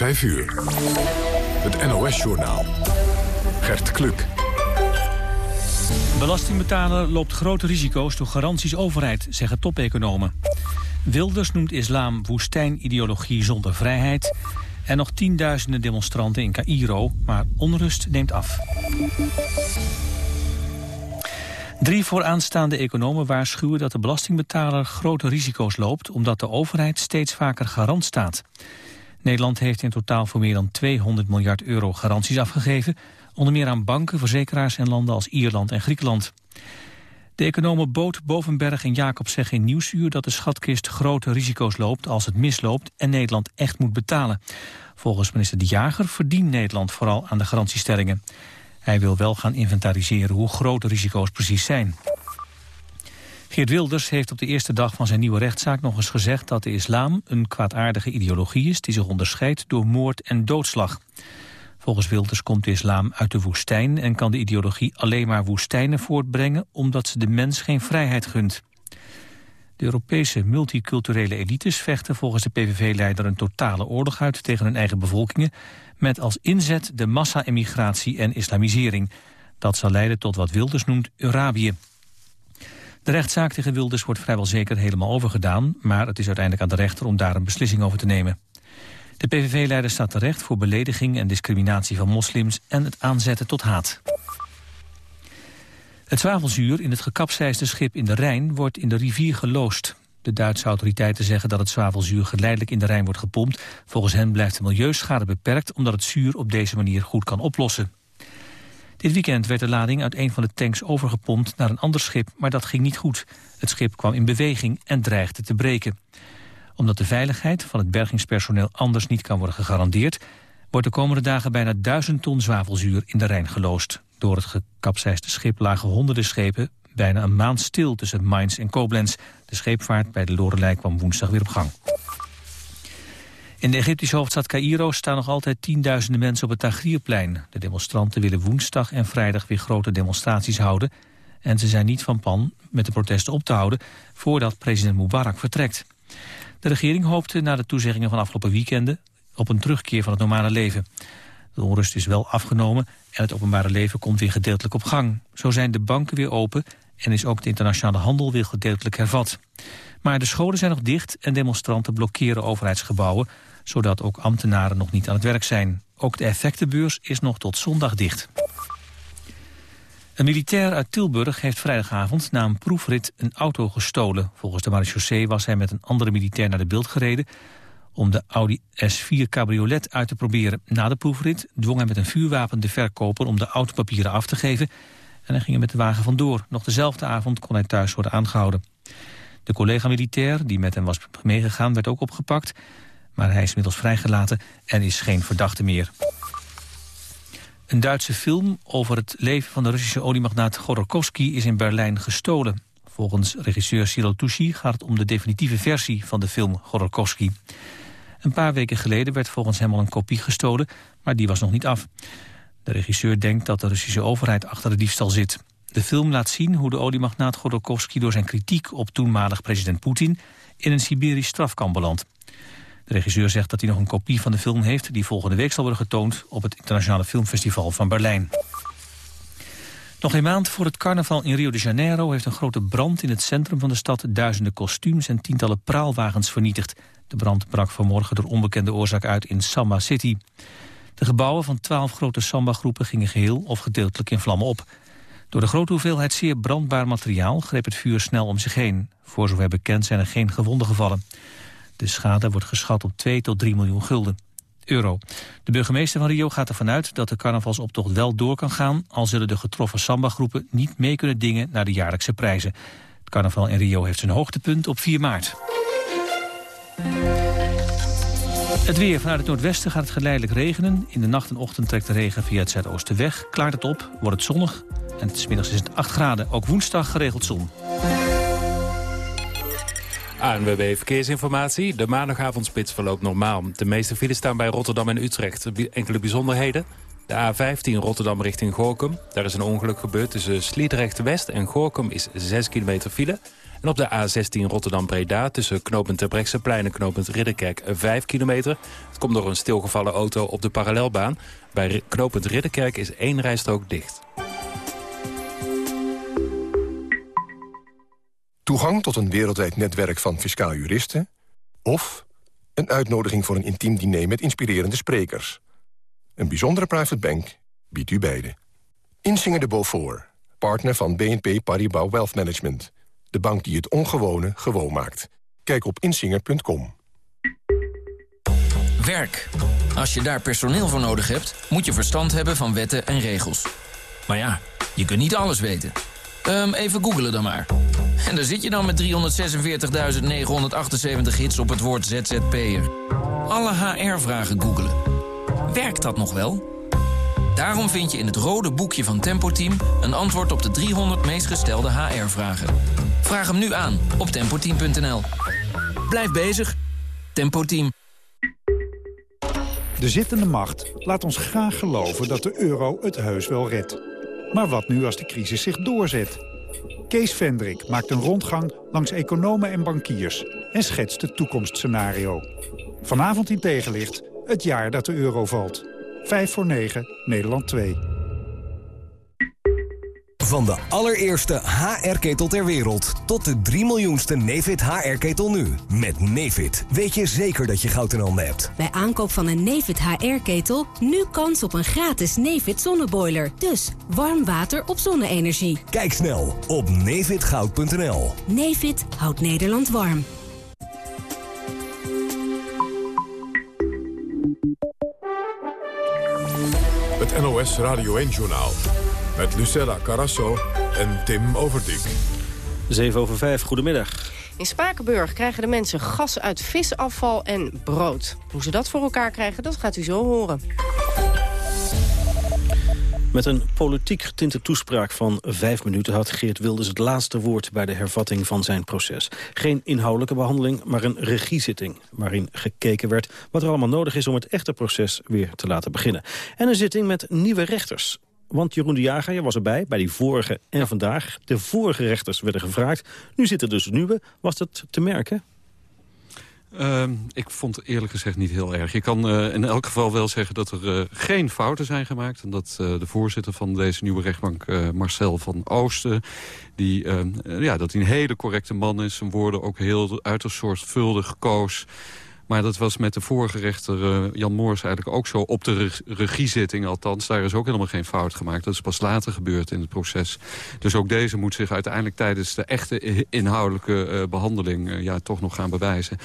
5 uur. Het NOS-journaal. Gert Kluk. Belastingbetaler loopt grote risico's door garanties overheid, zeggen topeconomen. Wilders noemt islam woestijnideologie zonder vrijheid... en nog tienduizenden demonstranten in Cairo, maar onrust neemt af. Drie vooraanstaande economen waarschuwen dat de belastingbetaler grote risico's loopt... omdat de overheid steeds vaker garant staat. Nederland heeft in totaal voor meer dan 200 miljard euro garanties afgegeven... onder meer aan banken, verzekeraars en landen als Ierland en Griekenland. De economen Boot, Bovenberg en Jacob zeggen in Nieuwsuur... dat de schatkist grote risico's loopt als het misloopt... en Nederland echt moet betalen. Volgens minister De Jager verdient Nederland vooral aan de garantiestellingen. Hij wil wel gaan inventariseren hoe groot de risico's precies zijn. Geert Wilders heeft op de eerste dag van zijn nieuwe rechtszaak nog eens gezegd dat de islam een kwaadaardige ideologie is die zich onderscheidt door moord en doodslag. Volgens Wilders komt de islam uit de woestijn en kan de ideologie alleen maar woestijnen voortbrengen omdat ze de mens geen vrijheid gunt. De Europese multiculturele elites vechten volgens de PVV-leider een totale oorlog uit tegen hun eigen bevolkingen, met als inzet de massa-emigratie en islamisering. Dat zal leiden tot wat Wilders noemt Arabië. De rechtszaak tegen Wilders wordt vrijwel zeker helemaal overgedaan... maar het is uiteindelijk aan de rechter om daar een beslissing over te nemen. De PVV-leider staat terecht voor belediging en discriminatie van moslims... en het aanzetten tot haat. Het zwavelzuur in het gekapseisde schip in de Rijn wordt in de rivier geloosd. De Duitse autoriteiten zeggen dat het zwavelzuur geleidelijk in de Rijn wordt gepompt. Volgens hen blijft de milieuschade beperkt omdat het zuur op deze manier goed kan oplossen. Dit weekend werd de lading uit een van de tanks overgepompt naar een ander schip, maar dat ging niet goed. Het schip kwam in beweging en dreigde te breken. Omdat de veiligheid van het bergingspersoneel anders niet kan worden gegarandeerd, wordt de komende dagen bijna duizend ton zwavelzuur in de Rijn geloosd. Door het gekapseisde schip lagen honderden schepen bijna een maand stil tussen Mainz en Koblenz. De scheepvaart bij de Lorelei kwam woensdag weer op gang. In de Egyptische hoofdstad Cairo staan nog altijd tienduizenden mensen op het Tahrirplein. De demonstranten willen woensdag en vrijdag weer grote demonstraties houden. En ze zijn niet van plan met de protesten op te houden voordat president Mubarak vertrekt. De regering hoopte na de toezeggingen van afgelopen weekenden op een terugkeer van het normale leven. De onrust is wel afgenomen en het openbare leven komt weer gedeeltelijk op gang. Zo zijn de banken weer open en is ook de internationale handel weer gedeeltelijk hervat. Maar de scholen zijn nog dicht en demonstranten blokkeren overheidsgebouwen zodat ook ambtenaren nog niet aan het werk zijn. Ook de effectenbeurs is nog tot zondag dicht. Een militair uit Tilburg heeft vrijdagavond na een proefrit een auto gestolen. Volgens de marechaussee was hij met een andere militair naar de beeld gereden... om de Audi S4 cabriolet uit te proberen. Na de proefrit dwong hij met een vuurwapen de verkoper om de autopapieren af te geven... en hij ging er met de wagen vandoor. Nog dezelfde avond kon hij thuis worden aangehouden. De collega-militair die met hem was meegegaan werd ook opgepakt maar hij is inmiddels vrijgelaten en is geen verdachte meer. Een Duitse film over het leven van de Russische oliemagnaat Godorkovsky is in Berlijn gestolen. Volgens regisseur Cyril Tucci gaat het om de definitieve versie van de film Godorkovsky. Een paar weken geleden werd volgens hem al een kopie gestolen, maar die was nog niet af. De regisseur denkt dat de Russische overheid achter de diefstal zit. De film laat zien hoe de oliemagnaat Godorkovsky door zijn kritiek op toenmalig president Poetin in een Siberisch strafkamp belandt. De regisseur zegt dat hij nog een kopie van de film heeft... die volgende week zal worden getoond op het Internationale Filmfestival van Berlijn. Nog een maand voor het carnaval in Rio de Janeiro... heeft een grote brand in het centrum van de stad... duizenden kostuums en tientallen praalwagens vernietigd. De brand brak vanmorgen door onbekende oorzaak uit in Samba City. De gebouwen van twaalf grote samba-groepen gingen geheel of gedeeltelijk in vlammen op. Door de grote hoeveelheid zeer brandbaar materiaal greep het vuur snel om zich heen. Voor zover bekend zijn er geen gewonden gevallen. De schade wordt geschat op 2 tot 3 miljoen gulden. Euro. De burgemeester van Rio gaat ervan uit dat de carnavalsoptocht wel door kan gaan... al zullen de getroffen samba-groepen niet mee kunnen dingen naar de jaarlijkse prijzen. Het carnaval in Rio heeft zijn hoogtepunt op 4 maart. Het weer. Vanuit het noordwesten gaat het geleidelijk regenen. In de nacht en ochtend trekt de regen via het zuidoosten weg. Klaart het op, wordt het zonnig. En het is middags is het 8 graden. Ook woensdag geregeld zon. ANWB Verkeersinformatie. De maandagavondspits verloopt normaal. De meeste files staan bij Rotterdam en Utrecht. Enkele bijzonderheden. De A15 Rotterdam richting Gorkum. Daar is een ongeluk gebeurd tussen Sliedrecht-West en Gorkum is 6 kilometer file. En op de A16 Rotterdam-Breda tussen knooppunt Terbrechtseplein en knooppunt Ridderkerk 5 kilometer. Het komt door een stilgevallen auto op de parallelbaan. Bij knooppunt Ridderkerk is één rijstrook dicht. Toegang tot een wereldwijd netwerk van fiscaal juristen... of een uitnodiging voor een intiem diner met inspirerende sprekers. Een bijzondere private bank biedt u beide. Insinger de Beaufort, partner van BNP Paribas Wealth Management. De bank die het ongewone gewoon maakt. Kijk op insinger.com. Werk. Als je daar personeel voor nodig hebt, moet je verstand hebben van wetten en regels. Maar ja, je kunt niet alles weten. Um, even googelen dan maar. En daar zit je dan met 346.978 hits op het woord ZZP'er. Alle HR-vragen googelen. Werkt dat nog wel? Daarom vind je in het rode boekje van Tempo Team... een antwoord op de 300 meest gestelde HR-vragen. Vraag hem nu aan op tempoteam.nl. Blijf bezig. Tempo Team. De zittende macht laat ons graag geloven dat de euro het heus wel redt. Maar wat nu als de crisis zich doorzet? Kees Vendrik maakt een rondgang langs economen en bankiers... en schetst het toekomstscenario. Vanavond in tegenlicht, het jaar dat de euro valt. 5 voor 9, Nederland 2. Van de allereerste HR-ketel ter wereld tot de 3 miljoenste Nefit HR-ketel nu. Met Nefit weet je zeker dat je goud in handen hebt. Bij aankoop van een Nefit HR-ketel nu kans op een gratis Nefit zonneboiler. Dus warm water op zonne-energie. Kijk snel op nefitgoud.nl. Nefit houdt Nederland warm. Het NOS Radio 1-journaal met Lucella Carasso en Tim Overdijk. 7 over 5, goedemiddag. In Spakenburg krijgen de mensen gas uit visafval en brood. Hoe ze dat voor elkaar krijgen, dat gaat u zo horen. Met een politiek getinte toespraak van vijf minuten had Geert Wilders het laatste woord bij de hervatting van zijn proces. Geen inhoudelijke behandeling, maar een regiezitting waarin gekeken werd wat er allemaal nodig is om het echte proces weer te laten beginnen. En een zitting met nieuwe rechters. Want Jeroen de Jager, je was erbij, bij die vorige en vandaag. De vorige rechters werden gevraagd. Nu zitten dus nieuwe. Was dat te merken? Uh, ik vond het eerlijk gezegd niet heel erg. Je kan uh, in elk geval wel zeggen dat er uh, geen fouten zijn gemaakt. En dat uh, de voorzitter van deze nieuwe rechtbank, Marcel van Oosten... Die, ehm, ja, dat hij een hele correcte man is. Zijn woorden ook heel uiterst zorgvuldig koos. Maar dat was met de vorige rechter uh, Jan Moors eigenlijk ook zo op de reg regiezitting althans. Daar is ook helemaal geen fout gemaakt. Dat is pas later gebeurd in het proces. Dus ook deze moet zich uiteindelijk tijdens de echte inhoudelijke uh, behandeling uh, ja, toch nog gaan bewijzen.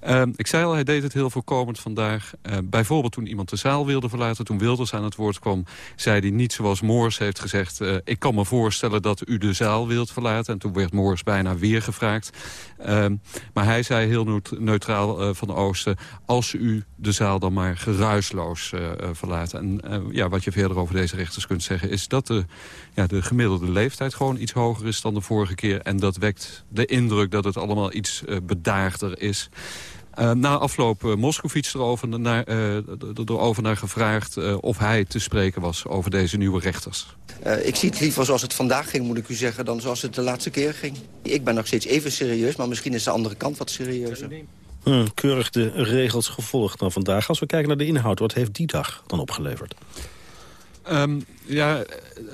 Ehm, ik zei al, hij deed het heel voorkomend vandaag. bijvoorbeeld toen iemand de zaal wilde verlaten, toen Wilders aan het woord kwam, zei hij niet zoals Moors heeft gezegd, ik kan me voorstellen dat u de zaal wilt verlaten. En toen werd Moors bijna weer gevraagd. Ehm, maar hij zei heel neutraal van als u de zaal dan maar geruisloos uh, verlaat. En uh, ja, wat je verder over deze rechters kunt zeggen... is dat de, ja, de gemiddelde leeftijd gewoon iets hoger is dan de vorige keer. En dat wekt de indruk dat het allemaal iets bedaagder is... Na afloop uh, Moskovits erover naar, erover naar gevraagd of hij te spreken was over deze nieuwe rechters. ik zie het liever zoals het vandaag ging, moet ik u zeggen, dan zoals het de laatste keer ging. Ik ben nog steeds even serieus, maar misschien is de andere kant wat serieuzer. Hmm, keurig de regels gevolgd dan vandaag. Als we kijken naar de inhoud, wat heeft die dag dan opgeleverd? Um, ja,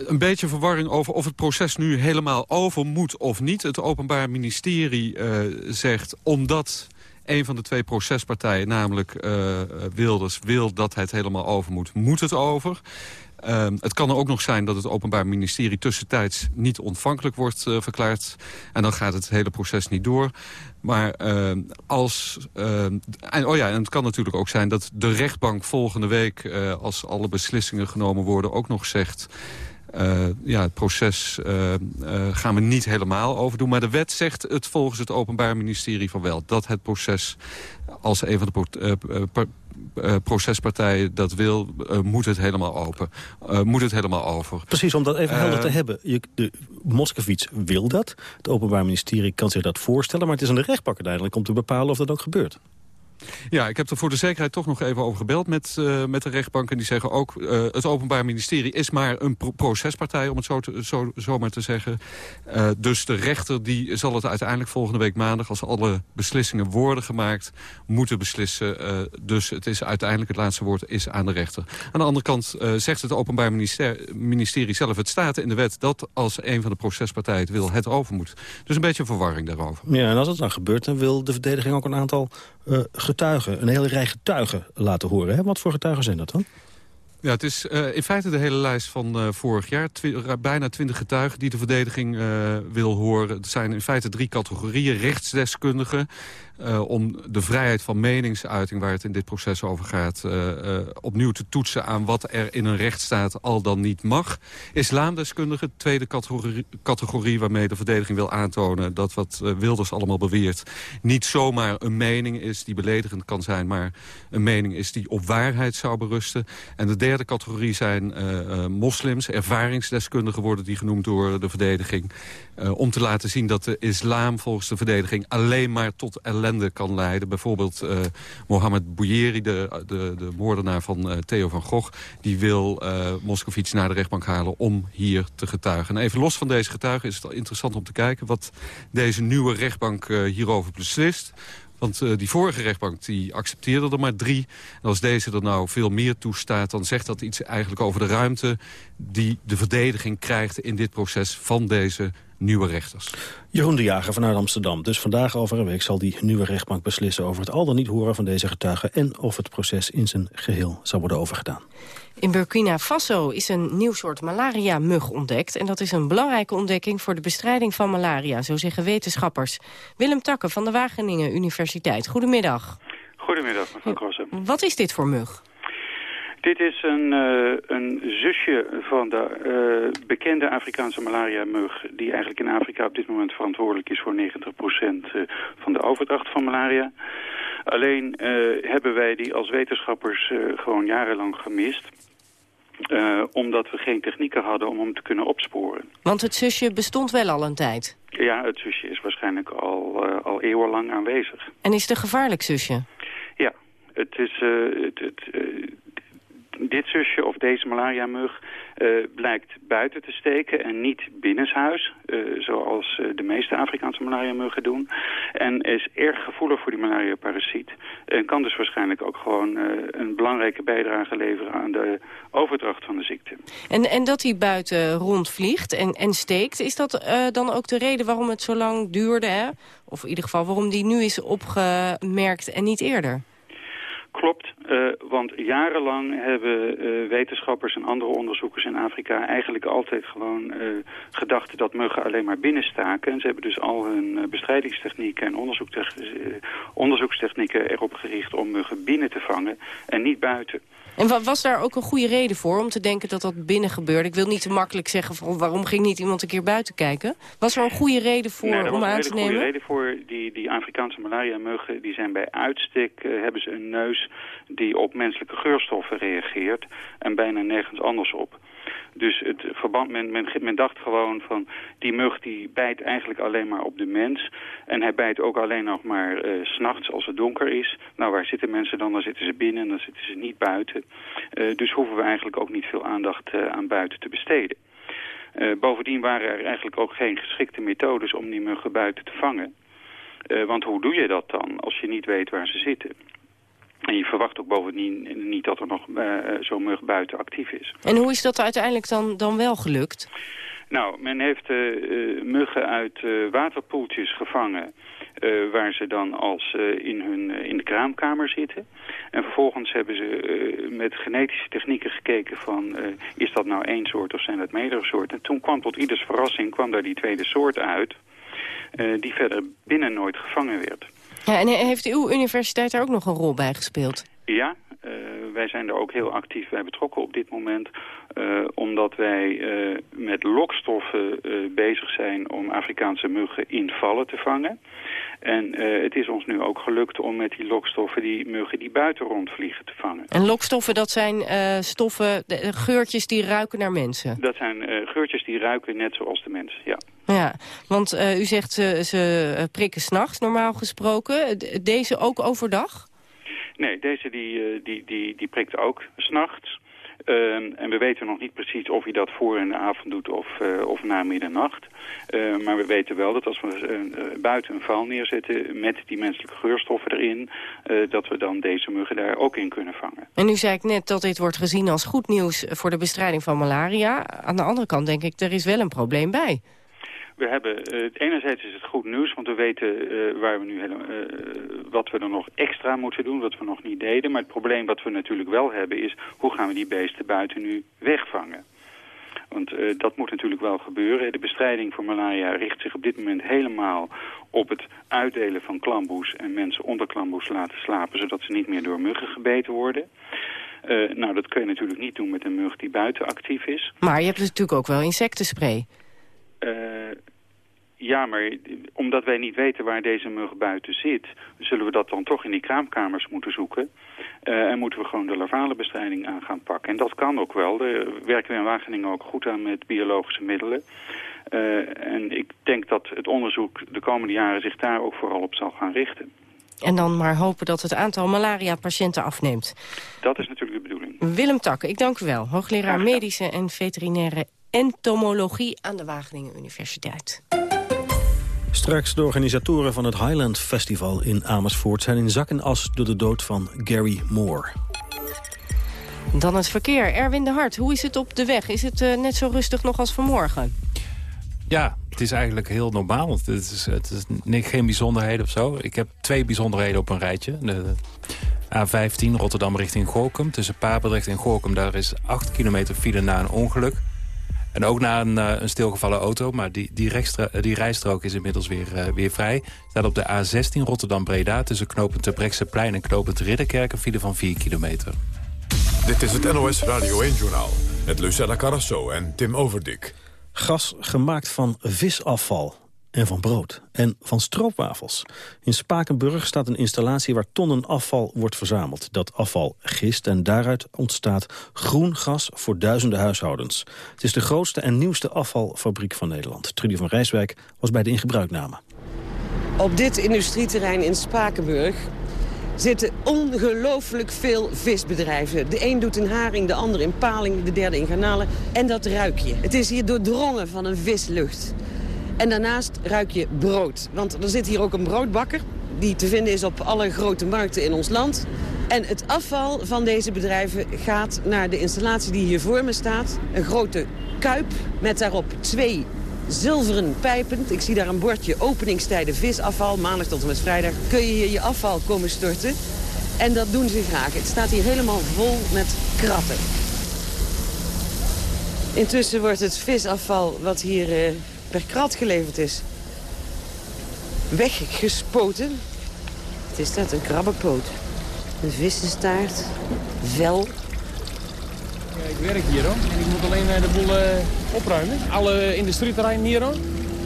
een beetje verwarring over of het proces nu helemaal over moet of niet. Het Openbaar Ministerie uh, zegt, omdat een van de twee procespartijen, namelijk uh, Wilders, wil dat het helemaal over moet, moet het over. Uh, het kan er ook nog zijn dat het Openbaar Ministerie tussentijds niet ontvankelijk wordt uh, verklaard. En dan gaat het hele proces niet door. Maar uh, als... en, oh ja, en het kan natuurlijk ook zijn dat de rechtbank volgende week... als alle beslissingen genomen worden ook nog zegt... Uh, ja, het proces uh, uh, gaan we niet helemaal overdoen. Maar de wet zegt het volgens het Openbaar Ministerie van wel. Dat het proces als een van de procespartij dat wil, uh, moet het helemaal open. Uh, moet het helemaal over. Precies, om dat even helder te hebben. Je, de, Moskovits wil dat. Het Openbaar Ministerie kan zich dat voorstellen. Maar het is aan de rechtbank uiteindelijk om te bepalen of dat ook gebeurt. Ja, ik heb er voor de zekerheid toch nog even over gebeld met, uh, met de rechtbank. En die zeggen ook, uh, het Openbaar Ministerie is maar een pro procespartij... om het zo, te, zo, zo maar te zeggen. Uh, dus de rechter die zal het uiteindelijk volgende week maandag... als alle beslissingen worden gemaakt, moeten beslissen. dus het is uiteindelijk het laatste woord is aan de rechter. Aan de andere kant zegt het Openbaar ministerie, zelf... het staat in de wet dat als een van de procespartijen het wil, het over moet. Dus een beetje verwarring daarover. Ja, en als het dan gebeurt, dan wil de verdediging ook een aantal getuigen... een hele rij getuigen laten horen. Hè? Wat voor getuigen zijn dat dan? Ja, het is uh, in feite de hele lijst van uh, vorig jaar. Bijna twintig getuigen die de verdediging uh, wil horen. Het zijn in feite drie categorieën. Rechtsdeskundigen, uh, om de vrijheid van meningsuiting... waar het in dit proces over gaat... Uh, uh, opnieuw te toetsen aan wat er in een rechtsstaat al dan niet mag. Islamdeskundigen, tweede categorie, categorie waarmee de verdediging wil aantonen... dat wat Wilders allemaal beweert niet zomaar een mening is... die beledigend kan zijn, maar een mening is die op waarheid zou berusten. En de derde categorie zijn moslims, ervaringsdeskundigen worden die genoemd door de verdediging... om te laten zien dat de islam volgens de verdediging alleen maar tot ellende kan leiden. Bijvoorbeeld uh, Mohammed Bouyeri, de, de, de moordenaar van uh, Theo van Gogh... die wil uh, Moskovits naar de rechtbank halen om hier te getuigen. En even los van deze getuigen is het interessant om te kijken... wat deze nieuwe rechtbank hierover beslist. Want uh, die vorige rechtbank die accepteerde er maar drie. En als deze er nou veel meer toestaat... dan zegt dat iets eigenlijk over de ruimte... die de verdediging krijgt in dit proces van deze nieuwe rechters. Jeroen de Jager vanuit Amsterdam. Dus vandaag over een week zal die nieuwe rechtbank beslissen... over het al dan niet horen van deze getuigen... en of het proces in zijn geheel zal worden overgedaan. In Burkina Faso is een nieuw soort malaria-mug ontdekt. En dat is een belangrijke ontdekking voor de bestrijding van malaria, zo zeggen wetenschappers. Willem Takke van de Wageningen Universiteit, goedemiddag. Goedemiddag, mevrouw Krossen. Wat is dit voor mug? Dit is een, uh, een zusje van de uh, bekende Afrikaanse malaria-mug... die eigenlijk in Afrika op dit moment verantwoordelijk is voor 90% eh, van de overdracht van malaria. Alleen hebben wij die als wetenschappers gewoon jarenlang gemist... omdat we geen technieken hadden om hem te kunnen opsporen. Want het zusje bestond wel al een tijd? Ja, het zusje is waarschijnlijk al, al eeuwenlang aanwezig. En is het een gevaarlijk zusje? Ja, het is... het, het dit zusje of deze malaria-mug uh, blijkt buiten te steken en niet binnenshuis, uh, zoals uh, de meeste Afrikaanse malaria-muggen doen. En is erg gevoelig voor die malaria-parasiet. En kan dus waarschijnlijk ook gewoon een belangrijke bijdrage leveren aan de overdracht van de ziekte. En, en dat hij buiten rondvliegt en, en steekt, is dat dan ook de reden waarom het zo lang duurde? Hè? Of in ieder geval waarom die nu is opgemerkt en niet eerder? Klopt, uh, want jarenlang hebben uh, wetenschappers en andere onderzoekers in Afrika eigenlijk altijd gewoon uh, gedacht dat muggen alleen maar binnenstaken. En ze hebben dus al hun bestrijdingstechnieken en onderzoekstechnieken erop gericht om muggen binnen te vangen en niet buiten. En was daar ook een goede reden voor om te denken dat dat binnen gebeurde? Ik wil niet te makkelijk zeggen van waarom ging niet iemand een keer buiten kijken? Was er een goede reden voor nee, om aan te nemen? Er was een goede reden voor. Die, die Afrikaanse malaria-muggen die zijn bij uitstek, uh, hebben ze een neus die op menselijke geurstoffen reageert en bijna nergens anders op. Dus het verband, men, dacht gewoon van, die mug die bijt eigenlijk alleen maar op de mens. En hij bijt ook alleen nog maar uh, s'nachts als het donker is. Nou, waar zitten mensen dan? Dan zitten ze binnen en dan zitten ze niet buiten. Uh, dus hoeven we eigenlijk ook niet veel aandacht uh, aan buiten te besteden. bovendien waren er eigenlijk ook geen geschikte methodes om die muggen buiten te vangen. want hoe doe je dat dan als je niet weet waar ze zitten? En je verwacht ook bovendien niet dat er nog uh, zo'n mug buiten actief is. En hoe is dat uiteindelijk dan, dan wel gelukt? Nou, men heeft uh, muggen uit uh, waterpoeltjes gevangen... Uh, waar ze dan als in, hun, in de kraamkamer zitten. En vervolgens hebben ze met genetische technieken gekeken van... is dat nou één soort of zijn dat meerdere soorten? En toen kwam tot ieders verrassing kwam daar die tweede soort uit... die verder binnen nooit gevangen werd. Ja, en heeft uw universiteit daar ook nog een rol bij gespeeld? Ja, uh, wij zijn er ook heel actief bij betrokken op dit moment. Uh, omdat wij uh, met lokstoffen bezig zijn om Afrikaanse muggen in vallen te vangen. En het is ons nu ook gelukt om met die lokstoffen die muggen die buiten rondvliegen te vangen. En lokstoffen, dat zijn stoffen, de, geurtjes die ruiken naar mensen? Dat zijn geurtjes die ruiken net zoals de mens, ja. Ja, want uh, u zegt ze, ze prikken s'nachts normaal gesproken. Deze ook overdag? Nee, deze die, die, die, die prikt ook s'nachts. Ehm, en we weten nog niet precies of hij dat voor in de avond doet of, uh, of na middernacht. Uh, maar we weten wel dat als we buiten een val neerzetten met die menselijke geurstoffen erin... dat we dan deze muggen daar ook in kunnen vangen. En nu zei ik net dat dit wordt gezien als goed nieuws voor de bestrijding van malaria. Aan de andere kant denk ik, er is wel een probleem bij. We hebben, uh, enerzijds is het goed nieuws, want we weten uh, waar we nu uh, wat we er nog extra moeten doen, wat we nog niet deden. Maar het probleem wat we natuurlijk wel hebben is, hoe gaan we die beesten buiten nu wegvangen? Want dat moet natuurlijk wel gebeuren. De bestrijding voor malaria richt zich op dit moment helemaal op het uitdelen van klamboes en mensen onder klamboes laten slapen, zodat ze niet meer door muggen gebeten worden. nou, dat kun je natuurlijk niet doen met een mug die buiten actief is. Maar je hebt natuurlijk ook wel insectenspray. Uh, ja, maar omdat wij niet weten waar deze mug buiten zit... zullen we dat dan toch in die kraamkamers moeten zoeken. Uh, en moeten we gewoon de larvale bestrijding aan gaan pakken. En dat kan ook wel. Daar werken we in Wageningen ook goed aan met biologische middelen. Uh, en ik denk dat het onderzoek de komende jaren zich daar ook vooral op zal gaan richten. En dan maar hopen dat het aantal malaria-patiënten afneemt. Dat is natuurlijk de bedoeling. Willem Takke, ik dank u wel. Hoogleraar medische en veterinaire entomologie aan de Wageningen Universiteit. Straks de organisatoren van het Highland Festival in Amersfoort... zijn in zak en as door de dood van Gary Moore. Dan het verkeer. Erwin de Hart, hoe is het op de weg? Is het uh, net zo rustig nog als vanmorgen? Ja, het is eigenlijk heel normaal. Het is, het is geen bijzonderheden of zo. Ik heb twee bijzonderheden op een rijtje. De A15 Rotterdam richting Gorkum. Tussen Papendrecht en Gorkum, daar is 8 kilometer file na een ongeluk. En ook na een, uh, een stilgevallen auto, maar die, die, die rijstrook is inmiddels weer, uh, weer vrij. Staat op de A16 Rotterdam-Breda tussen knooppunt plein en knooppunt Ridderkerk... een file van 4 kilometer. Dit is het NOS Radio 1-journaal met Lucella Carrasso en Tim Overdik. Gas gemaakt van visafval en van brood en van stroopwafels. In Spakenburg staat een installatie waar tonnen afval wordt verzameld. Dat afval gist en daaruit ontstaat groen gas voor duizenden huishoudens. Het is de grootste en nieuwste afvalfabriek van Nederland. Trudy van Rijswijk was bij de ingebruikname. Op dit industrieterrein in Spakenburg zitten ongelooflijk veel visbedrijven. De een doet in haring, de ander in paling, de derde in garnalen. En dat ruik je. Het is hier doordrongen van een vislucht. En daarnaast ruik je brood. Want er zit hier ook een broodbakker die te vinden is op alle grote markten in ons land. En het afval van deze bedrijven gaat naar de installatie die hier voor me staat. Een grote kuip met daarop twee zilveren pijpen. Ik zie daar een bordje openingstijden visafval. Maandag tot en met vrijdag kun je hier je afval komen storten. En dat doen ze graag. Het staat hier helemaal vol met kratten. Intussen wordt het visafval wat hier uh, per krat geleverd is. Weggespoten. Het is dat, een krabbenpoot. Een vissenstaart. Vel. Ja, ik werk hier hoor. En ik moet alleen eh, de boel uh, opruimen. Alle industrieterreinen hier hoor.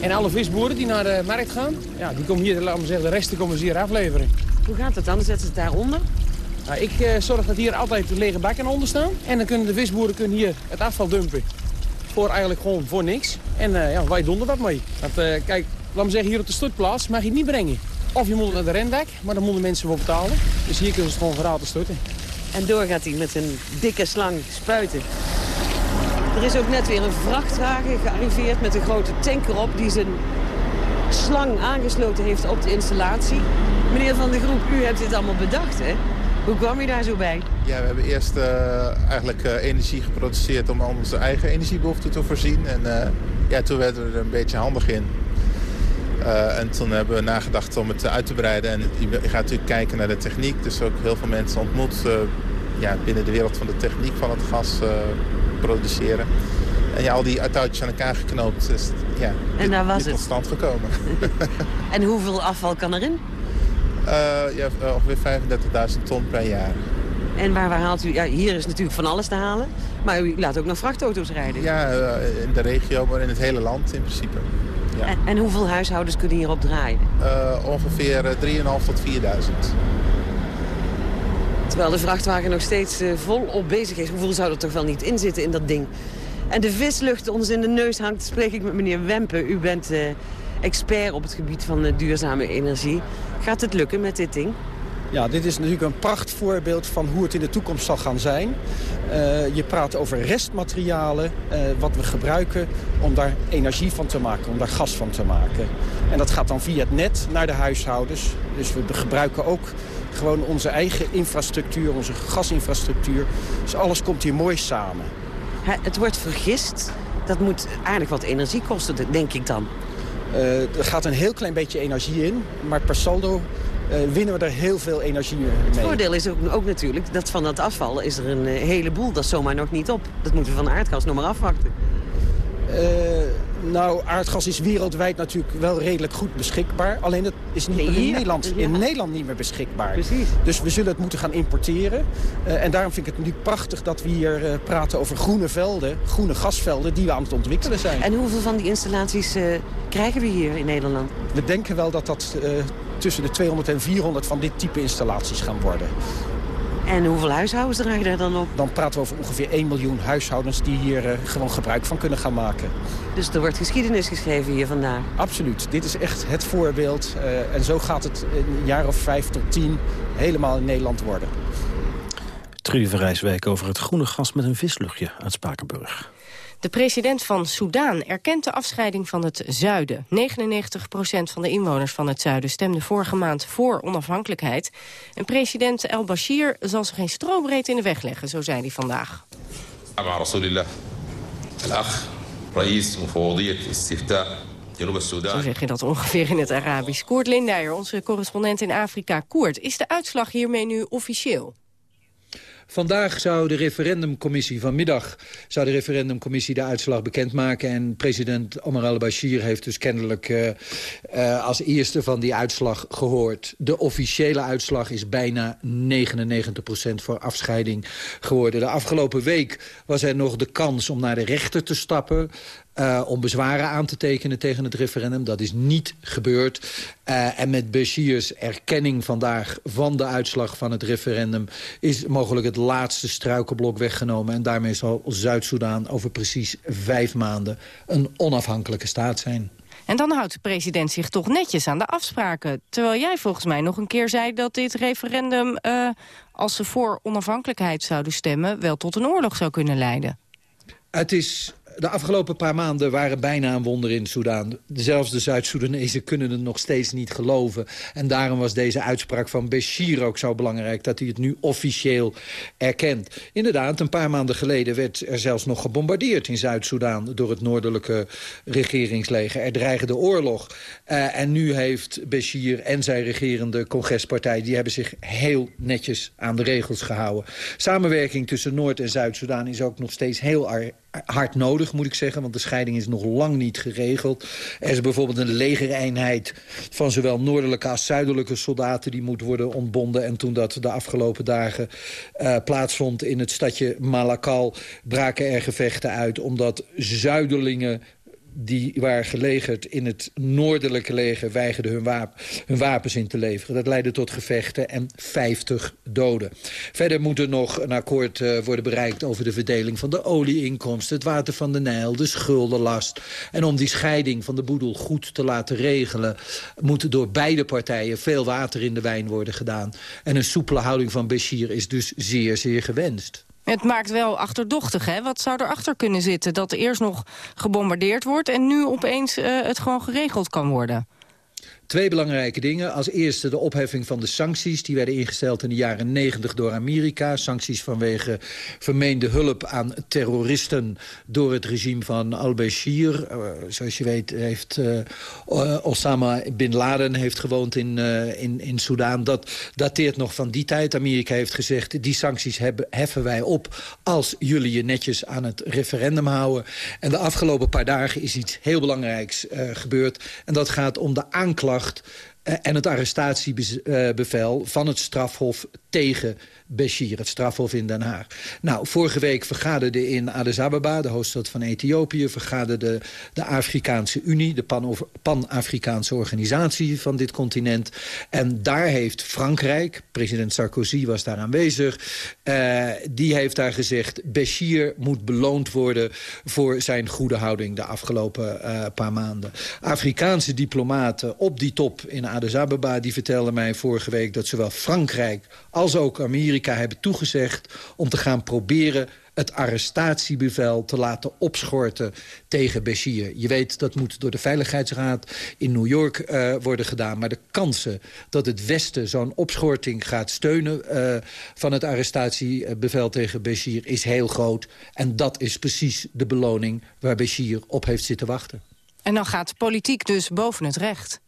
En alle visboeren die naar de markt gaan. Ja, die komen hier, laten we zeggen, de resten komen ze hier afleveren. Hoe gaat dat dan? Dan zetten ze het daaronder? Nou, ik uh, zorg dat hier altijd lege bakken onder staan. En dan kunnen de visboeren kunnen hier het afval dumpen voor eigenlijk gewoon voor niks. En uh, ja, wij doen er wat mee. Want, uh, kijk, laat me zeggen, hier op de stortplaats mag je het niet brengen. Of je moet het naar de rendijk, maar dan moeten mensen voor betalen. Dus hier kunnen ze het gewoon gratis storten. En door gaat hij met een dikke slang spuiten. Er is ook net weer een vrachtwagen gearriveerd met een grote tank erop... die zijn slang aangesloten heeft op de installatie. Meneer Van der Groep, u hebt dit allemaal bedacht, hè? Hoe kwam u daar zo bij? Ja, we hebben eerst uh, eigenlijk uh, energie geproduceerd om onze eigen energiebehoeften te voorzien. En uh, ja, toen werden we er een beetje handig in. en toen hebben we nagedacht om het uit te breiden. En je gaat natuurlijk kijken naar de techniek. Dus ook heel veel mensen ontmoet ja, binnen de wereld van de techniek van het gas produceren. En ja, al die touwtjes aan elkaar geknoopt. Dus, ja, en daar was dit het. tot stand gekomen. en hoeveel afval kan erin? Uh, ja, ongeveer 35.000 ton per jaar. En waar, waar haalt u... Ja, hier is natuurlijk van alles te halen. Maar u laat ook nog vrachtauto's rijden. Ja, uh, in de regio, maar in het hele land in principe. Ja. En, en, hoeveel huishoudens kunnen hierop draaien? Uh, ongeveer 3.500 tot 4.000. Terwijl de vrachtwagen nog steeds volop bezig is. Hoeveel zou er toch wel niet in zitten in dat ding? En de vislucht ons in de neus hangt, spreek ik met meneer Wempe. U bent expert op het gebied van duurzame energie. Gaat het lukken met dit ding? Ja, dit is natuurlijk een prachtvoorbeeld van hoe het in de toekomst zal gaan zijn. Uh, je praat over restmaterialen, uh, wat we gebruiken om daar energie van te maken, om daar gas van te maken. En dat gaat dan via het net naar de huishoudens. Dus we gebruiken ook gewoon onze eigen infrastructuur, onze gasinfrastructuur. Dus alles komt hier mooi samen. Het wordt vergist. Dat moet aardig wat energie kosten, denk ik dan. Uh, er gaat een heel klein beetje energie in, maar per saldo uh, winnen we er heel veel energie mee. Het voordeel is ook, ook natuurlijk dat van dat afval is er een uh, heleboel. Dat zomaar nog niet op. Dat moeten we van aardgas nog maar afwachten. Nou, aardgas is wereldwijd natuurlijk wel redelijk goed beschikbaar. Alleen het is niet in, Nederland, in Nederland niet meer beschikbaar. Precies. Dus we zullen het moeten gaan importeren. Uh, en daarom vind ik het nu prachtig dat we hier uh, praten over groene velden, groene gasvelden die we aan het ontwikkelen zijn. En hoeveel van die installaties uh, krijgen we hier in Nederland? We denken wel dat dat tussen de 200 en 400 van dit type installaties gaan worden. En hoeveel huishoudens draaien er dan op? Dan praten we over ongeveer 1 miljoen huishoudens die hier uh, gewoon gebruik van kunnen gaan maken. Dus er wordt geschiedenis geschreven hier vandaag? Absoluut. Dit is echt het voorbeeld. Uh, en zo gaat het een jaar of vijf tot tien helemaal in Nederland worden. Trudy Verrijswijk over het groene gas met een visluchtje uit Spakenburg. De president van Soudaan erkent de afscheiding van het zuiden. 99% van de inwoners van het zuiden stemde vorige maand voor onafhankelijkheid. En president El Bashir zal ze geen strobreed in de weg leggen, zo zei hij vandaag. Zo zeg je dat ongeveer in het Arabisch. Koert Lindeyer, onze correspondent in Afrika. Koert, is de uitslag hiermee nu officieel? Vandaag zou de referendumcommissie, vanmiddag zou de referendumcommissie de uitslag bekendmaken. En president Omar al-Bashir heeft dus kennelijk uh, uh, als eerste van die uitslag gehoord. De officiële uitslag is bijna 99% voor afscheiding geworden. De afgelopen week was er nog de kans om naar de rechter te stappen. Uh, om bezwaren aan te tekenen tegen het referendum. Dat is niet gebeurd. Uh, en met Bashirs erkenning vandaag van de uitslag van het referendum... is mogelijk het laatste struikelblok weggenomen. En daarmee zal Zuid-Soedan over precies vijf maanden... een onafhankelijke staat zijn. En dan houdt de president zich toch netjes aan de afspraken. Terwijl jij volgens mij nog een keer zei dat dit referendum... Uh, als ze voor onafhankelijkheid zouden stemmen... wel tot een oorlog zou kunnen leiden. Het is de afgelopen paar maanden waren bijna een wonder in Soedan. Zelfs de Zuid-Soedanezen kunnen het nog steeds niet geloven. En daarom was deze uitspraak van Bashir ook zo belangrijk... dat hij het nu officieel erkent. Inderdaad, een paar maanden geleden werd er zelfs nog gebombardeerd in Zuid-Soedan... door het noordelijke regeringsleger. Er dreigde oorlog. Uh, en nu heeft Bashir en zijn regerende congrespartij... die hebben zich heel netjes aan de regels gehouden. Samenwerking tussen Noord- en Zuid-Soedan is ook nog steeds heel hard nodig, moet ik zeggen. Want de scheiding is nog lang niet geregeld. Er is bijvoorbeeld een legereenheid van zowel noordelijke als zuidelijke soldaten... die moet worden ontbonden. En toen dat de afgelopen dagen uh, plaatsvond in het stadje Malakal... braken er gevechten uit omdat zuiderlingen die waren gelegerd in het noordelijke leger... weigerden hun, wap hun, wapens in te leveren. Dat leidde tot gevechten en 50 doden. Verder moet er nog een akkoord uh, worden bereikt... over de verdeling van de olieinkomsten, het water van de Nijl... de schuldenlast. En om die scheiding van de boedel goed te laten regelen... moet door beide partijen veel water in de wijn worden gedaan. En een soepele houding van Bashir is dus zeer, zeer gewenst. Het maakt wel achterdochtig, hè? Wat zou erachter kunnen zitten? Dat er eerst nog gebombardeerd wordt... en nu opeens uh, het gewoon geregeld kan worden? Twee belangrijke dingen. Als eerste de opheffing van de sancties. Die werden ingesteld in de jaren 90 door Amerika. Sancties vanwege vermeende hulp aan terroristen... door het regime van al-Bashir. Uh, zoals je weet heeft uh, Osama Bin Laden heeft gewoond in, uh, in, in. Dat dateert nog van die tijd. Amerika heeft gezegd, die sancties hebben, heffen wij op... als jullie je netjes aan het referendum houden. En de afgelopen paar dagen is iets heel belangrijks gebeurd. En dat gaat om de aanklacht en het arrestatiebevel van het strafhof tegen Bashir, het strafhof in Den Haag. Nou, vorige week vergaderde in Addis Ababa, de hoofdstad van Ethiopië... vergaderde de Afrikaanse Unie, de Pan-Afrikaanse organisatie van dit continent. En daar heeft Frankrijk, president Sarkozy was daar aanwezig... Uh, die heeft daar gezegd, Bashir moet beloond worden... voor zijn goede houding de afgelopen uh, paar maanden. Afrikaanse diplomaten op die top in Addis Ababa... die vertelde mij vorige week dat zowel Frankrijk als ook Amerika hebben toegezegd... om te gaan proberen het arrestatiebevel te laten opschorten tegen Bashir. Je weet, dat moet door de Veiligheidsraad in New York uh, worden gedaan. Maar de kansen dat het Westen zo'n opschorting gaat steunen... Uh, van het arrestatiebevel tegen Bashir is heel groot. En dat is precies de beloning waar Bashir op heeft zitten wachten. En dan gaat politiek dus boven het recht.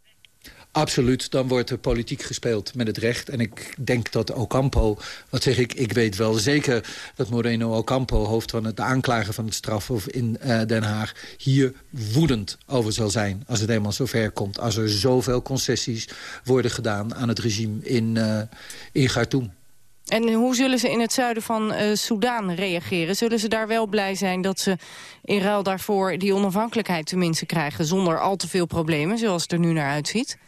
Absoluut, dan wordt er politiek gespeeld met het recht. En ik denk dat Ocampo, wat zeg ik, ik weet wel zeker... dat Moreno Ocampo, hoofd van het aanklager van het strafhof in uh, Den Haag... hier woedend over zal zijn als het eenmaal zover komt. Als er zoveel concessies worden gedaan aan het regime in, uh, in Khartoum. En hoe zullen ze in het zuiden van uh, Soedan reageren? Zullen ze daar wel blij zijn dat ze in ruil daarvoor die onafhankelijkheid tenminste krijgen... zonder al te veel problemen, zoals het er nu naar uitziet?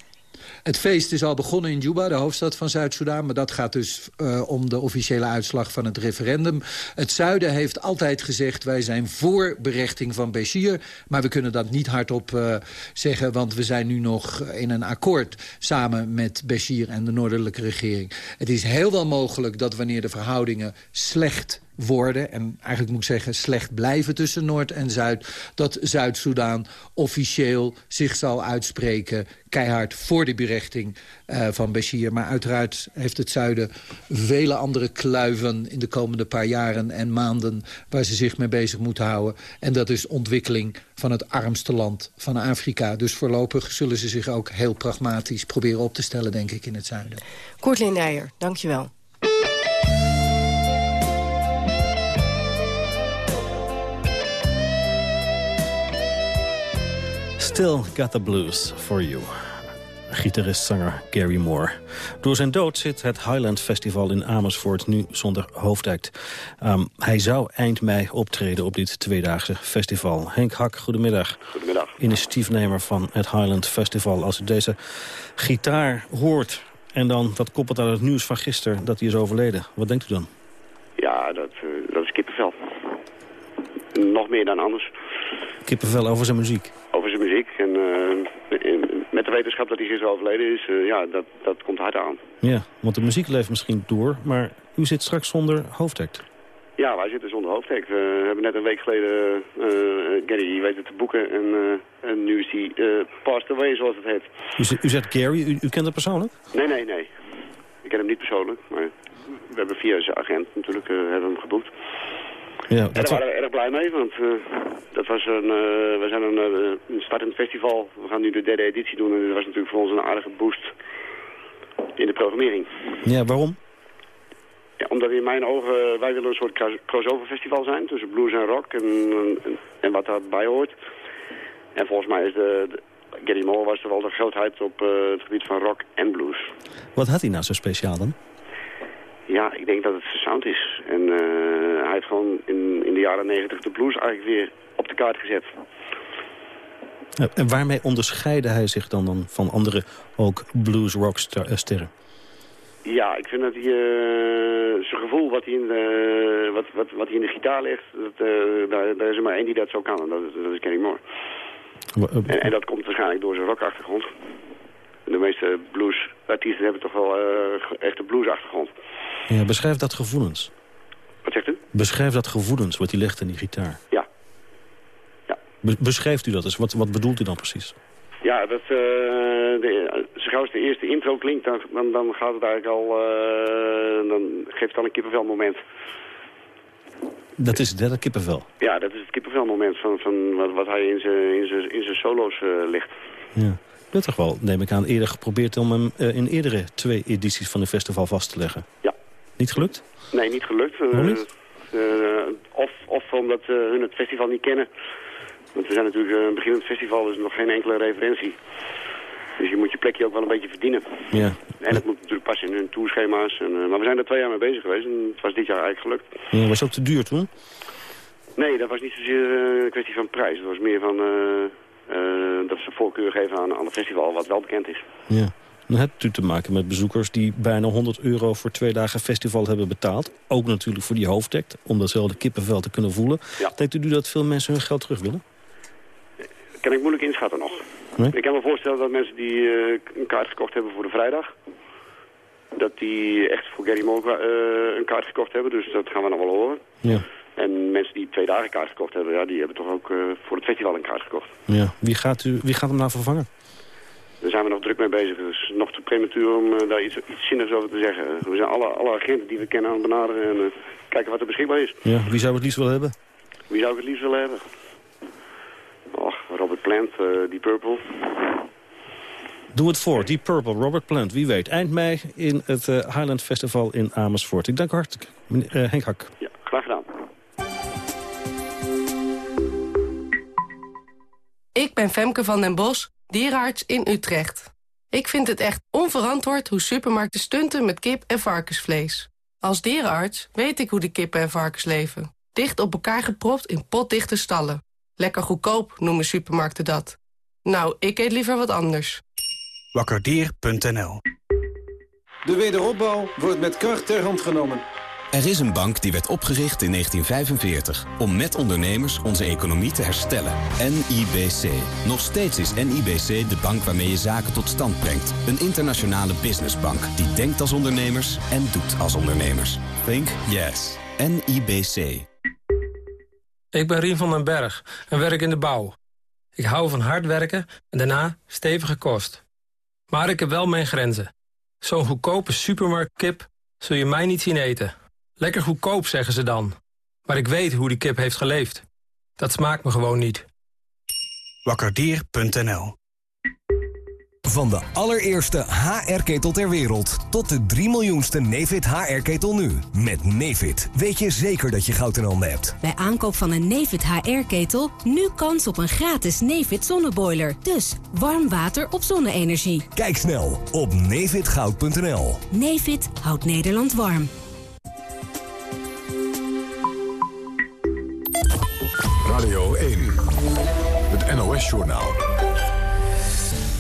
Het feest is al begonnen in Juba, de hoofdstad van Zuid-Soedan. Maar dat gaat dus uh, om de officiële uitslag van het referendum. Het zuiden heeft altijd gezegd... wij zijn voor berechting van Bashir. Maar we kunnen dat niet hardop uh, zeggen... want we zijn nu nog in een akkoord samen met Bashir en de noordelijke regering. Het is heel wel mogelijk dat wanneer de verhoudingen slecht worden... en eigenlijk moet ik zeggen slecht blijven tussen Noord en Zuid... dat Zuid-Soedan officieel zich zal uitspreken... keihard voor de berechting uh, van Bashir. Maar uiteraard heeft het Zuiden vele andere kluiven... in de komende paar jaren en maanden waar ze zich mee bezig moeten houden. En dat is ontwikkeling van het armste land van Afrika. Dus voorlopig zullen ze zich ook heel pragmatisch proberen op te stellen... denk ik, in het Zuiden. Kort Lindeyer, dankjewel. Still Got the Blues for You. Gitarist-zanger Gary Moore. Door zijn dood zit het Highland Festival in Amersfoort nu zonder hoofdact. Um, hij zou eind mei optreden op dit tweedaagse festival. Henk Hak, goedemiddag. Goedemiddag. Initiatiefnemer van het Highland Festival. Als u deze gitaar hoort en dan dat koppelt aan het nieuws van gisteren dat hij is overleden. Wat denkt u dan? Ja, dat, uh, dat is kippenvel. Nog meer dan anders. Kippenvel over zijn muziek? Over zijn muziek. En uh, met de wetenschap dat hij gisteren overleden is, uh, ja, dat, dat komt hard aan. Ja, want de muziek leeft misschien door, maar u zit straks zonder hoofdact. Ja, wij zitten zonder hoofdact. We hebben net een week geleden uh, Gary weten te boeken en, uh, en nu is hij uh, passed away, zoals het heet. U, u zegt Gary, u, u kent hem persoonlijk? Nee, nee, nee. Ik ken hem niet persoonlijk, maar we hebben via zijn agent natuurlijk hebben hem geboekt. Ja, en daar waren we erg blij mee, want uh, dat was een, uh, we zijn een, uh, een startend festival. We gaan nu de derde editie doen en dat was natuurlijk voor ons een aardige boost in de programmering. Ja, waarom? Ja, omdat in mijn ogen, wij willen een soort crossover festival zijn tussen blues en rock en, en, en wat daarbij hoort. En volgens mij is de, de Gary Moore was er wel de grootheid op het gebied van rock en blues. Wat had hij nou zo speciaal dan? Ja, ik denk dat het zijn sound is. En uh, hij heeft gewoon in, in de jaren negentig de blues eigenlijk weer op de kaart gezet. En waarmee onderscheidde hij zich dan, dan van andere ook blues rocksterren? Ja, ik vind dat hij uh, zijn gevoel wat hij in de, wat, wat, wat hij in de gitaar legt, dat, uh, daar, daar is er maar één die dat zo kan. En dat is, dat is Kenny Moore. En, en dat komt waarschijnlijk door zijn rockachtergrond. De meeste bluesartiesten hebben toch wel uh, echt een bluesachtergrond. Ja, beschrijf dat gevoelens. Wat zegt u? Beschrijf dat gevoelens, wat hij legt in die gitaar. Ja. ja. Be beschrijft u dat eens? Wat, wat bedoelt u dan precies? Ja, dat, uh, de, zo gauw als de eerste intro klinkt, dan, dan, dan gaat het eigenlijk al, uh, dan geeft het al een kippenvel moment. Dat is het, dat kippenvel? Ja, dat is het kippenvel moment van, van wat, wat hij in zijn in zijn in zijn solo's uh, legt. Ja. Hebt toch wel, neem ik aan, eerder geprobeerd om hem uh, in eerdere twee edities van het festival vast te leggen? Ja. Niet gelukt? Nee, niet gelukt. Niet? Uh, of, of omdat hun het festival niet kennen. Want we zijn natuurlijk een beginnend festival, dus nog geen enkele referentie. Dus je moet je plekje ook wel een beetje verdienen. Ja. En dat moet natuurlijk passen in hun tourschema's. En, maar we zijn er twee jaar mee bezig geweest en het was dit jaar eigenlijk gelukt. Ja, was het ook te duur toen? Nee, dat was niet zozeer een kwestie van prijs. Het was meer van uh, dat ze voorkeur geven aan, aan het festival, wat wel bekend is. Ja. Dan hebt u te maken met bezoekers die bijna 100 euro voor twee dagen festival hebben betaald. Ook natuurlijk voor die hoofddekt, om datzelfde kippenvel te kunnen voelen. Ja. Denkt u dat veel mensen hun geld terug willen? Kan ik moeilijk inschatten nog. Ik kan me voorstellen dat mensen die uh, een kaart gekocht hebben voor de vrijdag... dat die echt voor Gary Moore uh, een kaart gekocht hebben. Dus dat gaan we nog wel horen. Ja. En mensen die twee dagen kaart gekocht hebben... Ja, die hebben toch ook uh, voor het festival een kaart gekocht. Ja. Wie, gaat u, wie gaat hem nou vervangen? Daar zijn we nog druk mee bezig. Dus nog te prematuur om uh, daar iets, iets zinnigs over te zeggen. We zijn alle, alle agenten die we kennen aan het benaderen... en uh, kijken wat er beschikbaar is. Ja. Wie zou het liefst willen hebben? Wie zou ik het liefst willen hebben? Och, Robert Plant, Die Purple. Doe het voor, Die Purple, Robert Plant. Wie weet, eind mei in het Highland Festival in Amersfoort. Ik dank u hartelijk, uh, Henk Hak. Ja, ben Femke van den Bos, dierenarts in Utrecht. Ik vind het echt onverantwoord hoe supermarkten stunten met kip en varkensvlees. Als dierenarts weet ik hoe de kippen en varkens leven. Dicht op elkaar gepropt in potdichte stallen. Lekker goedkoop noemen supermarkten dat. Nou, ik eet liever wat anders. Wakkerdier.nl De wederopbouw wordt met kracht ter hand genomen. Er is een bank die werd opgericht in 1945 om met ondernemers onze economie te herstellen. NIBC. Nog steeds is NIBC de bank waarmee je zaken tot stand brengt. Een internationale businessbank die denkt als ondernemers en doet als ondernemers. Think yes. NIBC. Ik ben Rien van den Berg en werk in de bouw. Ik hou van hard werken en daarna stevige kost. Maar ik heb wel mijn grenzen. Zo'n goedkope supermarktkip zul je mij niet zien eten. Lekker goedkoop, zeggen ze dan. Maar ik weet hoe die kip heeft geleefd. Dat smaakt me gewoon niet. Wakkerdier.nl Van de allereerste HR-ketel ter wereld tot de 3 miljoenste Nefit HR-ketel nu. Met Nefit weet je zeker dat je goud in handen hebt. Bij aankoop van een Nefit HR-ketel nu kans op een gratis Nefit zonneboiler. Dus warm water op zonne-energie. Kijk snel op nefitgoud.nl. Nefit houdt Nederland warm. Radio 1, het NOS-journaal.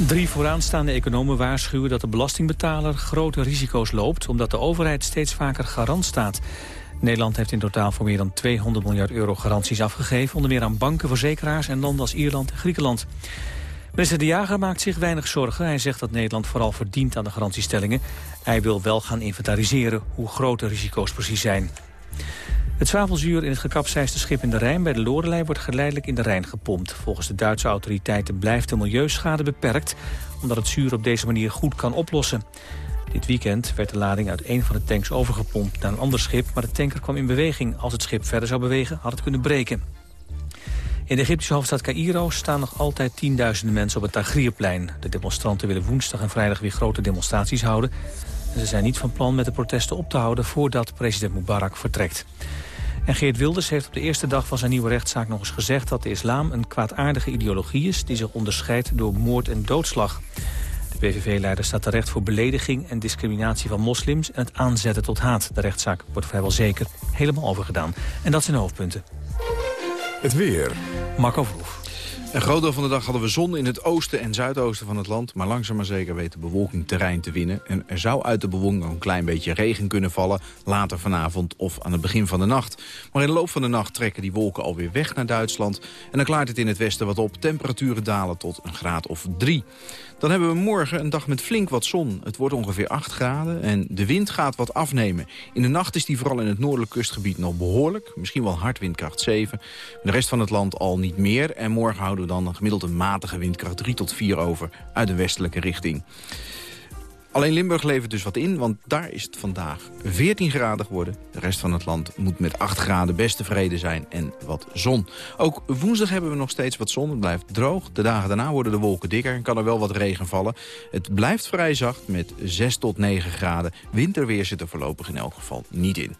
Drie vooraanstaande economen waarschuwen dat de belastingbetaler grote risico's loopt... omdat de overheid steeds vaker garant staat. Nederland heeft in totaal voor meer dan 200 miljard euro garanties afgegeven... onder meer aan banken, verzekeraars en landen als Ierland en Griekenland. Minister De Jager maakt zich weinig zorgen. Hij zegt dat Nederland vooral verdient aan de garantiestellingen. Hij wil wel gaan inventariseren hoe groot de risico's precies zijn. Het zwavelzuur in het gekapseisde schip in de Rijn bij de Lorelei wordt geleidelijk in de Rijn gepompt. Volgens de Duitse autoriteiten blijft de milieuschade beperkt, omdat het zuur op deze manier goed kan oplossen. Dit weekend werd de lading uit een van de tanks overgepompt naar een ander schip, maar de tanker kwam in beweging. Als het schip verder zou bewegen, had het kunnen breken. In de Egyptische hoofdstad Cairo staan nog altijd tienduizenden mensen op het Tagrierplein. De demonstranten willen woensdag en vrijdag weer grote demonstraties houden. En ze zijn niet van plan met de protesten op te houden voordat president Mubarak vertrekt. En Geert Wilders heeft op de eerste dag van zijn nieuwe rechtszaak nog eens gezegd... dat de islam een kwaadaardige ideologie is die zich onderscheidt door moord en doodslag. De PVV-leider staat terecht voor belediging en discriminatie van moslims... en het aanzetten tot haat. De rechtszaak wordt vrijwel zeker helemaal overgedaan. En dat zijn de hoofdpunten. Het weer. Marco Vroef. Een groot deel van de dag hadden we zon in het oosten en zuidoosten van het land. Maar langzaam maar zeker weet de bewolking terrein te winnen. En er zou uit de bewolking een klein beetje regen kunnen vallen. Later vanavond of aan het begin van de nacht. Maar in de loop van de nacht trekken die wolken alweer weg naar Duitsland. En dan klaart het in het westen wat op. Temperaturen dalen tot een graad of drie. Dan hebben we morgen een dag met flink wat zon. Het wordt ongeveer 8 graden en de wind gaat wat afnemen. In de nacht is die vooral in het noordelijk kustgebied nog behoorlijk. Misschien wel hard windkracht 7. De rest van het land al niet meer. En morgen houden we dan een matige windkracht 3 tot 4 over uit de westelijke richting. Alleen Limburg levert dus wat in, want daar is het vandaag 14 graden geworden. De rest van het land moet met 8 graden best tevreden zijn en wat zon. Ook woensdag hebben we nog steeds wat zon, het blijft droog. De dagen daarna worden de wolken dikker en kan er wel wat regen vallen. Het blijft vrij zacht met 6 tot 9 graden. Winterweer zit er voorlopig in elk geval niet in.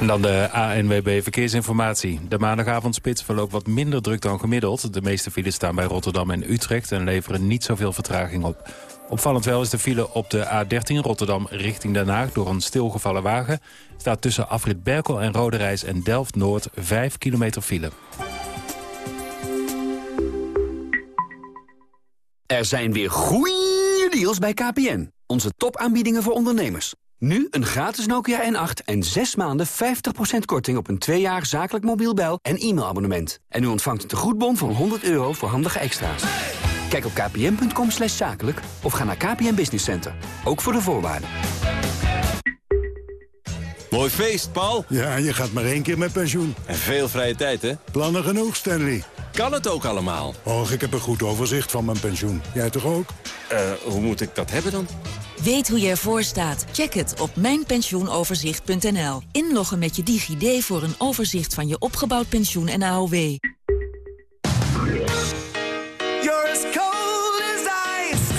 En dan de ANWB Verkeersinformatie. De maandagavondspits verloopt wat minder druk dan gemiddeld. De meeste files staan bij Rotterdam en Utrecht... en leveren niet zoveel vertraging op. Opvallend wel is de file op de A13 Rotterdam richting Den Haag... door een stilgevallen wagen. Staat tussen Afrit Berkel en Roderijs en Delft-Noord 5 kilometer file. Er zijn weer goeie deals bij KPN. Onze topaanbiedingen voor ondernemers. Nu een gratis Nokia N8 en 6 maanden 50% korting op een 2 jaar zakelijk mobiel bel- en e-mailabonnement. En u ontvangt een tegoedbon van 100 euro voor handige extra's. Kijk op kpn.com slash zakelijk of ga naar KPN Business Center. Ook voor de voorwaarden. Mooi feest, Paul. Ja, je gaat maar één keer met pensioen. En veel vrije tijd, hè? Plannen genoeg, Stanley. Kan het ook allemaal? Och, ik heb een goed overzicht van mijn pensioen. Jij toch ook? Eh, hoe moet ik dat hebben dan? Weet hoe je ervoor staat? Check het op mijnpensioenoverzicht.nl. Inloggen met je DigiD voor een overzicht van je opgebouwd pensioen en AOW.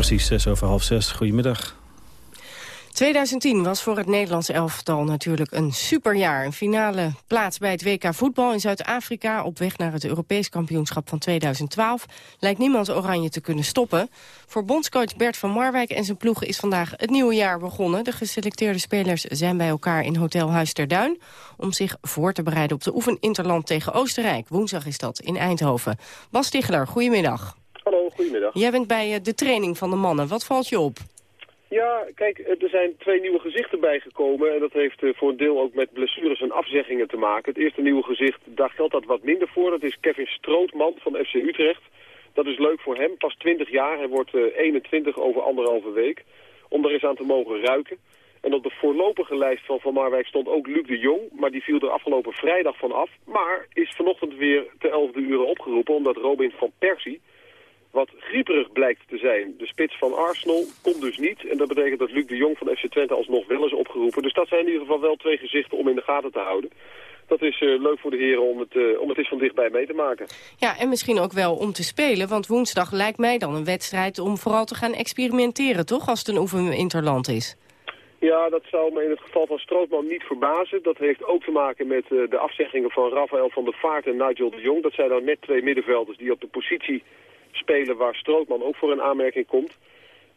Precies zes over half zes. Goedemiddag. 2010 was voor het Nederlandse elftal natuurlijk een superjaar. Een finale plaats bij het WK voetbal in Zuid-Afrika... op weg naar het Europees kampioenschap van 2012... lijkt niemand Oranje te kunnen stoppen. Voor bondscoach Bert van Marwijk en zijn ploegen is vandaag het nieuwe jaar begonnen. De geselecteerde spelers zijn bij elkaar in Hotel Huis ter Duin... om zich voor te bereiden op de oefeninterland tegen Oostenrijk. Woensdag is dat in Eindhoven. Bas Stigler, goedemiddag. Goedemiddag. Jij bent bij eh, de training van de mannen. Wat valt je op? Ja, kijk, er zijn twee nieuwe gezichten bijgekomen. En dat heeft eh, voor een deel ook met blessures en afzeggingen te maken. Het eerste nieuwe gezicht, daar geldt dat wat minder voor. Dat is Kevin Strootman van FC Utrecht. Dat is leuk voor hem, pas 20 jaar. Hij wordt 21 eh, over anderhalve week. Om er eens aan te mogen ruiken. En op de voorlopige lijst van Van Marwijk stond ook Luc de Jong. Maar die viel er afgelopen vrijdag van af. Maar is vanochtend weer te 11 uur opgeroepen. Omdat Robin van Persie wat grieperig blijkt te zijn. De spits van Arsenal komt dus niet. En dat betekent dat Luc de Jong van FC Twente alsnog wel is opgeroepen. Dus dat zijn in ieder geval wel twee gezichten om in de gaten te houden. Dat is uh, leuk voor de heren om het, uh, om het eens van dichtbij mee te maken. Ja, en misschien ook wel om te spelen. Want woensdag lijkt mij dan een wedstrijd om vooral te gaan experimenteren, toch? Als het een oefeninterland is. Ja, dat zou me in het geval van Strootman niet verbazen. Dat heeft ook te maken met uh, de afzeggingen van Rafael van der Vaart en Nigel de Jong. Dat zijn dan net twee middenvelders die op de positie waar Strootman ook voor een aanmerking komt.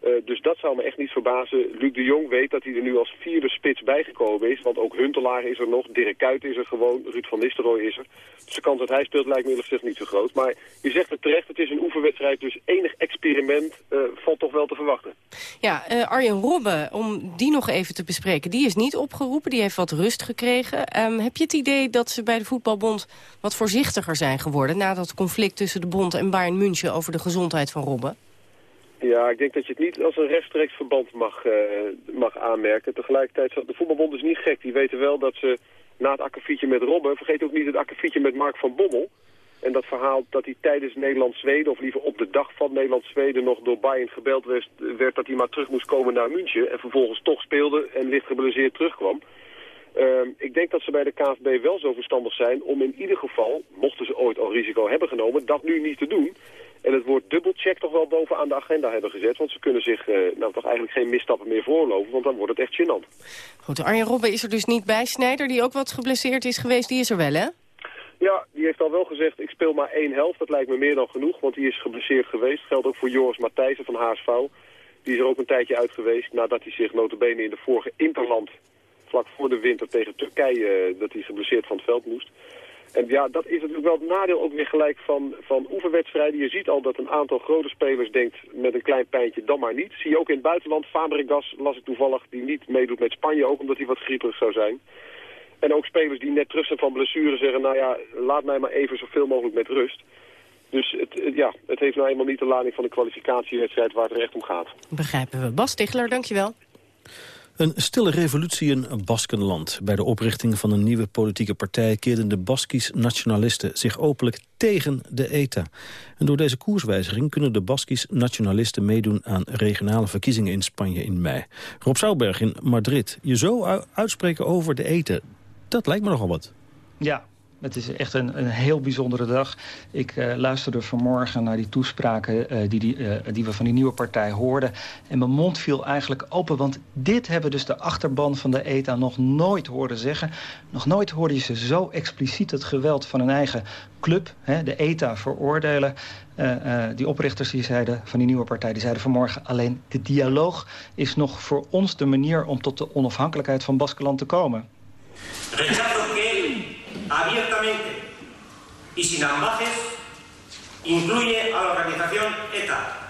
Uh, dus dat zou me echt niet verbazen. Luc de Jong weet dat hij er nu als vierde spits bijgekomen is. Want ook Huntelaar is er nog, Dirk Kuyt is er gewoon, Ruud van Nistelrooy is er. Dus de kans dat hij speelt lijkt me eerlijk niet zo groot. Maar je zegt het terecht, het is een oefenwedstrijd, dus enig experiment uh, valt toch wel te verwachten. Ja, uh, Arjen Robben, om die nog even te bespreken, die is niet opgeroepen, die heeft wat rust gekregen. Um, heb je het idee dat ze bij de voetbalbond wat voorzichtiger zijn geworden... na dat conflict tussen de bond en Bayern München over de gezondheid van Robben? Ja, ik denk dat je het niet als een rechtstreeks verband mag, uh, mag aanmerken. Tegelijkertijd, de voetbalbond is niet gek. Die weten wel dat ze na het akkefietje met Robben... vergeet ook niet het akkefietje met Mark van Bommel. En dat verhaal dat hij tijdens Nederland-Zweden... of liever op de dag van Nederland-Zweden nog door Bayern gebeld werd, werd... dat hij maar terug moest komen naar München. En vervolgens toch speelde en licht geblesseerd terugkwam. Uh, ik denk dat ze bij de KVB wel zo verstandig zijn om in ieder geval, mochten ze ooit al risico hebben genomen, dat nu niet te doen. En het woord dubbelcheck toch wel bovenaan de agenda hebben gezet. Want ze kunnen zich uh, nou toch eigenlijk geen misstappen meer voorlopen. Want dan wordt het echt gênant. Goed, Arjen Robben is er dus niet bij. Snijder, die ook wat geblesseerd is geweest, die is er wel, hè? Ja, die heeft al wel gezegd, ik speel maar één helft. Dat lijkt me meer dan genoeg, want die is geblesseerd geweest. Geldt ook voor Joris Matthijssen van HSV. Die is er ook een tijdje uit geweest nadat hij zich notabene in de vorige Interland... vlak voor de winter tegen Turkije, uh, dat hij geblesseerd van het veld moest... En ja, dat is natuurlijk wel het nadeel ook weer gelijk van, van oefenwedstrijden. Je ziet al dat een aantal grote spelers denkt met een klein pijntje dan maar niet. Zie je ook in het buitenland. Fabregas las ik toevallig die niet meedoet met Spanje ook omdat hij wat grieperig zou zijn. En ook spelers die net terug zijn van blessure zeggen, nou ja, laat mij maar even zoveel mogelijk met rust. Dus het, ja, het heeft nou eenmaal niet de lading van de kwalificatiewedstrijd waar het er echt om gaat. Begrijpen we. Bas Tichler, dankjewel. Een stille revolutie in Baskenland. Bij de oprichting van een nieuwe politieke partij... keerden de Baskisch nationalisten zich openlijk tegen de ETA. En door deze koerswijziging kunnen de Baskisch nationalisten... meedoen aan regionale verkiezingen in Spanje in mei. Rob Zouberg in Madrid. Je zo uitspreken over de ETA, dat lijkt me nogal wat. Ja, het is echt een, een heel bijzondere dag. Ik uh, luisterde vanmorgen naar die toespraken uh, die, die, uh, die, we van die nieuwe partij hoorden. En mijn mond viel eigenlijk open. Want dit hebben dus de achterban van de ETA nog nooit horen zeggen. Nog nooit hoorde je ze zo expliciet het geweld van hun eigen club, hè, de ETA, veroordelen. die oprichters die zeiden, van die nieuwe partij die zeiden vanmorgen... alleen de dialoog is nog voor ons de manier om tot de onafhankelijkheid van Baskeland te komen. Abiertamente y sin ambajes incluye a la organización ETA.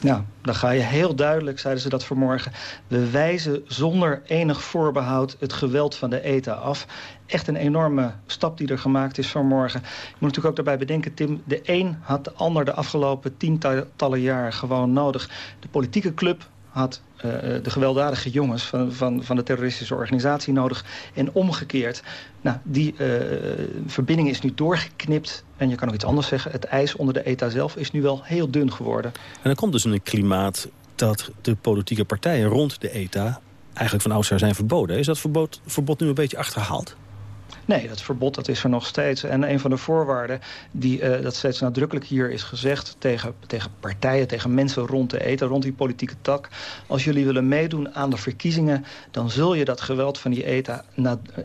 Nou, dan ga je heel duidelijk, zeiden ze dat vanmorgen... we wijzen zonder enig voorbehoud het geweld van de ETA af. Echt een enorme stap die er gemaakt is vanmorgen. Je moet natuurlijk ook daarbij bedenken, Tim... de een had de ander de afgelopen tientallen jaren gewoon nodig. De politieke club had uh, de gewelddadige jongens van, van, van de terroristische organisatie nodig. En omgekeerd. Nou, die uh, verbinding is nu doorgeknipt. En je kan ook iets anders zeggen. Het ijs onder de ETA zelf is nu wel heel dun geworden. En dan komt dus een klimaat dat de politieke partijen rond de ETA... eigenlijk van oudsher zijn verboden. Is dat verbod, verbod nu een beetje achterhaald? Nee, dat verbod dat is er nog steeds. En een van de voorwaarden die uh, dat steeds nadrukkelijk hier is gezegd... Tegen, tegen partijen, tegen mensen rond de eten, rond die politieke tak... als jullie willen meedoen aan de verkiezingen... dan zul je dat geweld van die ETA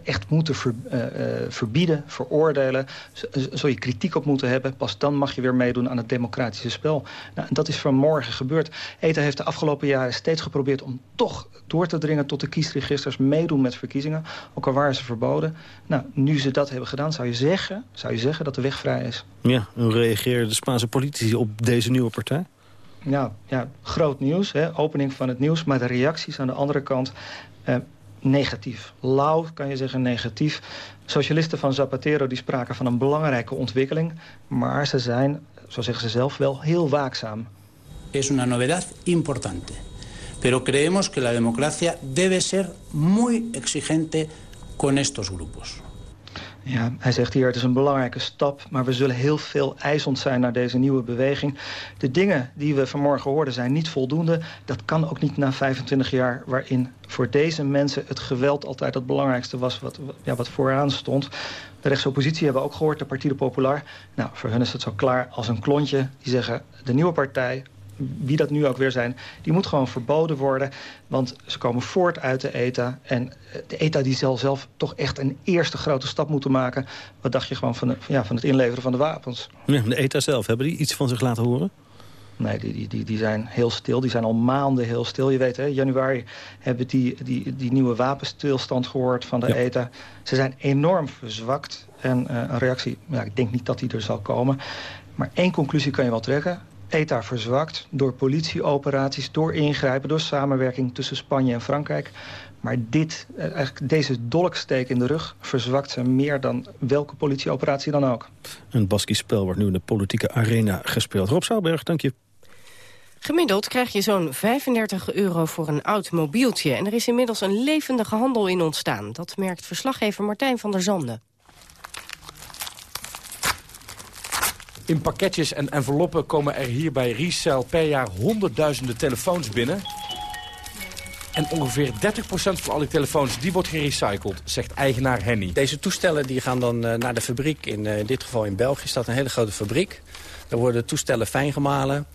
echt moeten ver, uh, verbieden, veroordelen. Zul je kritiek op moeten hebben. Pas dan mag je weer meedoen aan het democratische spel. Nou, en dat is vanmorgen gebeurd. ETA heeft de afgelopen jaren steeds geprobeerd om toch door te dringen... tot de kiesregisters, meedoen met verkiezingen. Ook al waren ze verboden. Nou, nu ze dat hebben gedaan, zou je zeggen, zou je zeggen dat de weg vrij is. Ja, hoe reageren de Spaanse politici op deze nieuwe partij? Ja, ja groot nieuws, hè, opening van het nieuws. Maar de reacties aan de andere kant... Eh, negatief. Lauw kan je zeggen negatief. Socialisten van Zapatero die spraken van een belangrijke ontwikkeling. Maar ze zijn, zo zeggen ze zelf, wel heel waakzaam. Es una novedad importante. Pero creemos que la democracia debe ser muy exigente con estos grupos. Ja, hij zegt hier, het is een belangrijke stap... maar we zullen heel veel eisend zijn naar deze nieuwe beweging. De dingen die we vanmorgen hoorden zijn niet voldoende. Dat kan ook niet na 25 jaar waarin voor deze mensen... het geweld altijd het belangrijkste was wat, ja, wat vooraan stond. De rechtsoppositie hebben we ook gehoord, de Partide Popular. Nou, voor hen is het zo klaar als een klontje. Die zeggen, de nieuwe partij, wie dat nu ook weer zijn, die moet gewoon verboden worden. Want ze komen voort uit de ETA. En de ETA die zal zelf toch echt een eerste grote stap moeten maken. Wat dacht je gewoon van, de, ja, van het inleveren van de wapens? Ja, de ETA zelf, hebben die iets van zich laten horen? Nee, die, die, die, zijn heel stil. Die zijn al maanden heel stil. Je weet, hè, januari hebben die, die, die nieuwe wapenstilstand gehoord van de ETA. Ze zijn enorm verzwakt. En uh, een reactie, ja, ik denk niet dat die er zal komen. Maar één conclusie kan je wel trekken. ETA verzwakt door politieoperaties, door ingrijpen... door samenwerking tussen Spanje en Frankrijk. Maar dit, eigenlijk deze dolksteek in de rug verzwakt ze meer dan welke politieoperatie dan ook. Een Baskisch spel wordt nu in de politieke arena gespeeld. Rob Zouberg, dank je. Gemiddeld krijg je zo'n 35 euro voor een oud mobieltje. En er is inmiddels een levendige handel in ontstaan. Dat merkt verslaggever Martijn van der Zanden. In pakketjes en enveloppen komen er hier bij Resell per jaar honderdduizenden telefoons binnen. En ongeveer 30% van al die telefoons die wordt gerecycled, zegt eigenaar Henny. Deze toestellen die gaan dan uh, naar de fabriek. In, uh, in dit geval in België staat een hele grote fabriek. Daar worden toestellen fijn gemalen.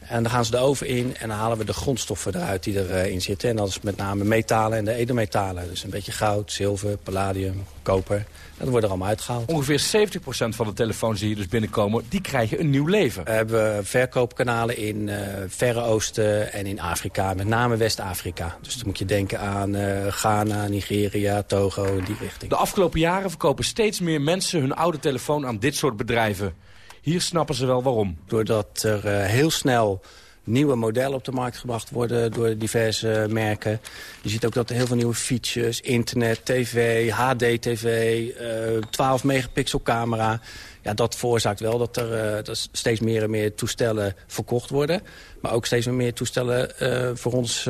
En dan gaan ze de oven in en dan halen we de grondstoffen eruit die erin uh, zitten. En dat is met name metalen en de edelmetalen. Dus een beetje goud, zilver, palladium, koper. Dat wordt er allemaal uitgehaald. Ongeveer 70% van de telefoons die hier dus binnenkomen, die krijgen een nieuw leven. We hebben verkoopkanalen in uh, Verre Oosten en in Afrika. Met name West-Afrika. Dus dan moet je denken aan uh, Ghana, Nigeria, Togo, in die richting. De afgelopen jaren verkopen steeds meer mensen hun oude telefoon aan dit soort bedrijven. Hier snappen ze wel waarom. Doordat er uh, heel snel nieuwe modellen op de markt gebracht worden door diverse merken. Je ziet ook dat er heel veel nieuwe features, internet, tv, HD-tv, uh, 12 megapixel camera... Ja, dat veroorzaakt wel dat er, uh, dat steeds meer en meer toestellen verkocht worden. Maar ook steeds meer toestellen uh, voor ons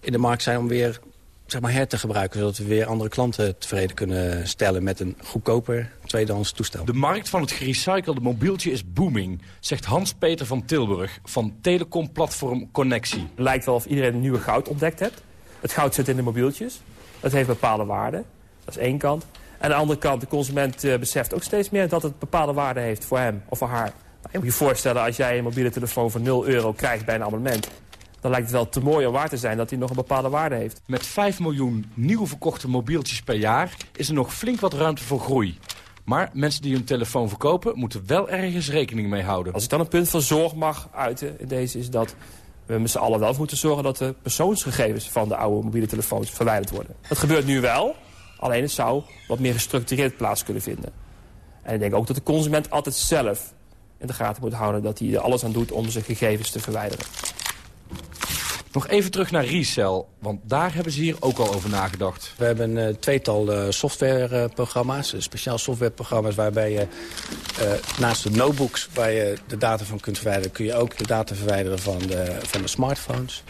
in de markt zijn om weer zeg maar her te gebruiken... zodat we weer andere klanten tevreden kunnen stellen met een goedkoper tweedehands toestel. De markt van het gerecyclede mobieltje is booming, zegt Hans-Peter van Tilburg van telecomplatform Connectie. Het lijkt wel of iedereen een nieuwe goud ontdekt heeft. Het goud zit in de mobieltjes. Dat heeft bepaalde waarden. Dat is één kant. En aan de andere kant, de consument uh, beseft ook steeds meer dat het bepaalde waarde heeft voor hem of voor haar. Nou, je moet je voorstellen, als jij een mobiele telefoon voor 0 euro krijgt bij een abonnement dan lijkt het wel te mooi om waar te zijn dat hij nog een bepaalde waarde heeft. Met 5 miljoen nieuw verkochte mobieltjes per jaar is er nog flink wat ruimte voor groei. Maar mensen die hun telefoon verkopen moeten wel ergens rekening mee houden. Als ik dan een punt van zorg mag uiten in deze is dat we met z'n allen wel moeten zorgen dat de persoonsgegevens van de oude mobiele telefoons verwijderd worden. Dat gebeurt nu wel, alleen het zou wat meer gestructureerd plaats kunnen vinden. En ik denk ook dat de consument altijd zelf in de gaten moet houden dat hij er alles aan doet om zijn gegevens te verwijderen. Nog even terug naar Resell, want daar hebben ze hier ook al over nagedacht. We hebben een tweetal uh, softwareprogramma's, speciaal softwareprogramma's... waarbij je naast de notebooks waar je de data van kunt verwijderen... kun je ook de data verwijderen van de, van de smartphones.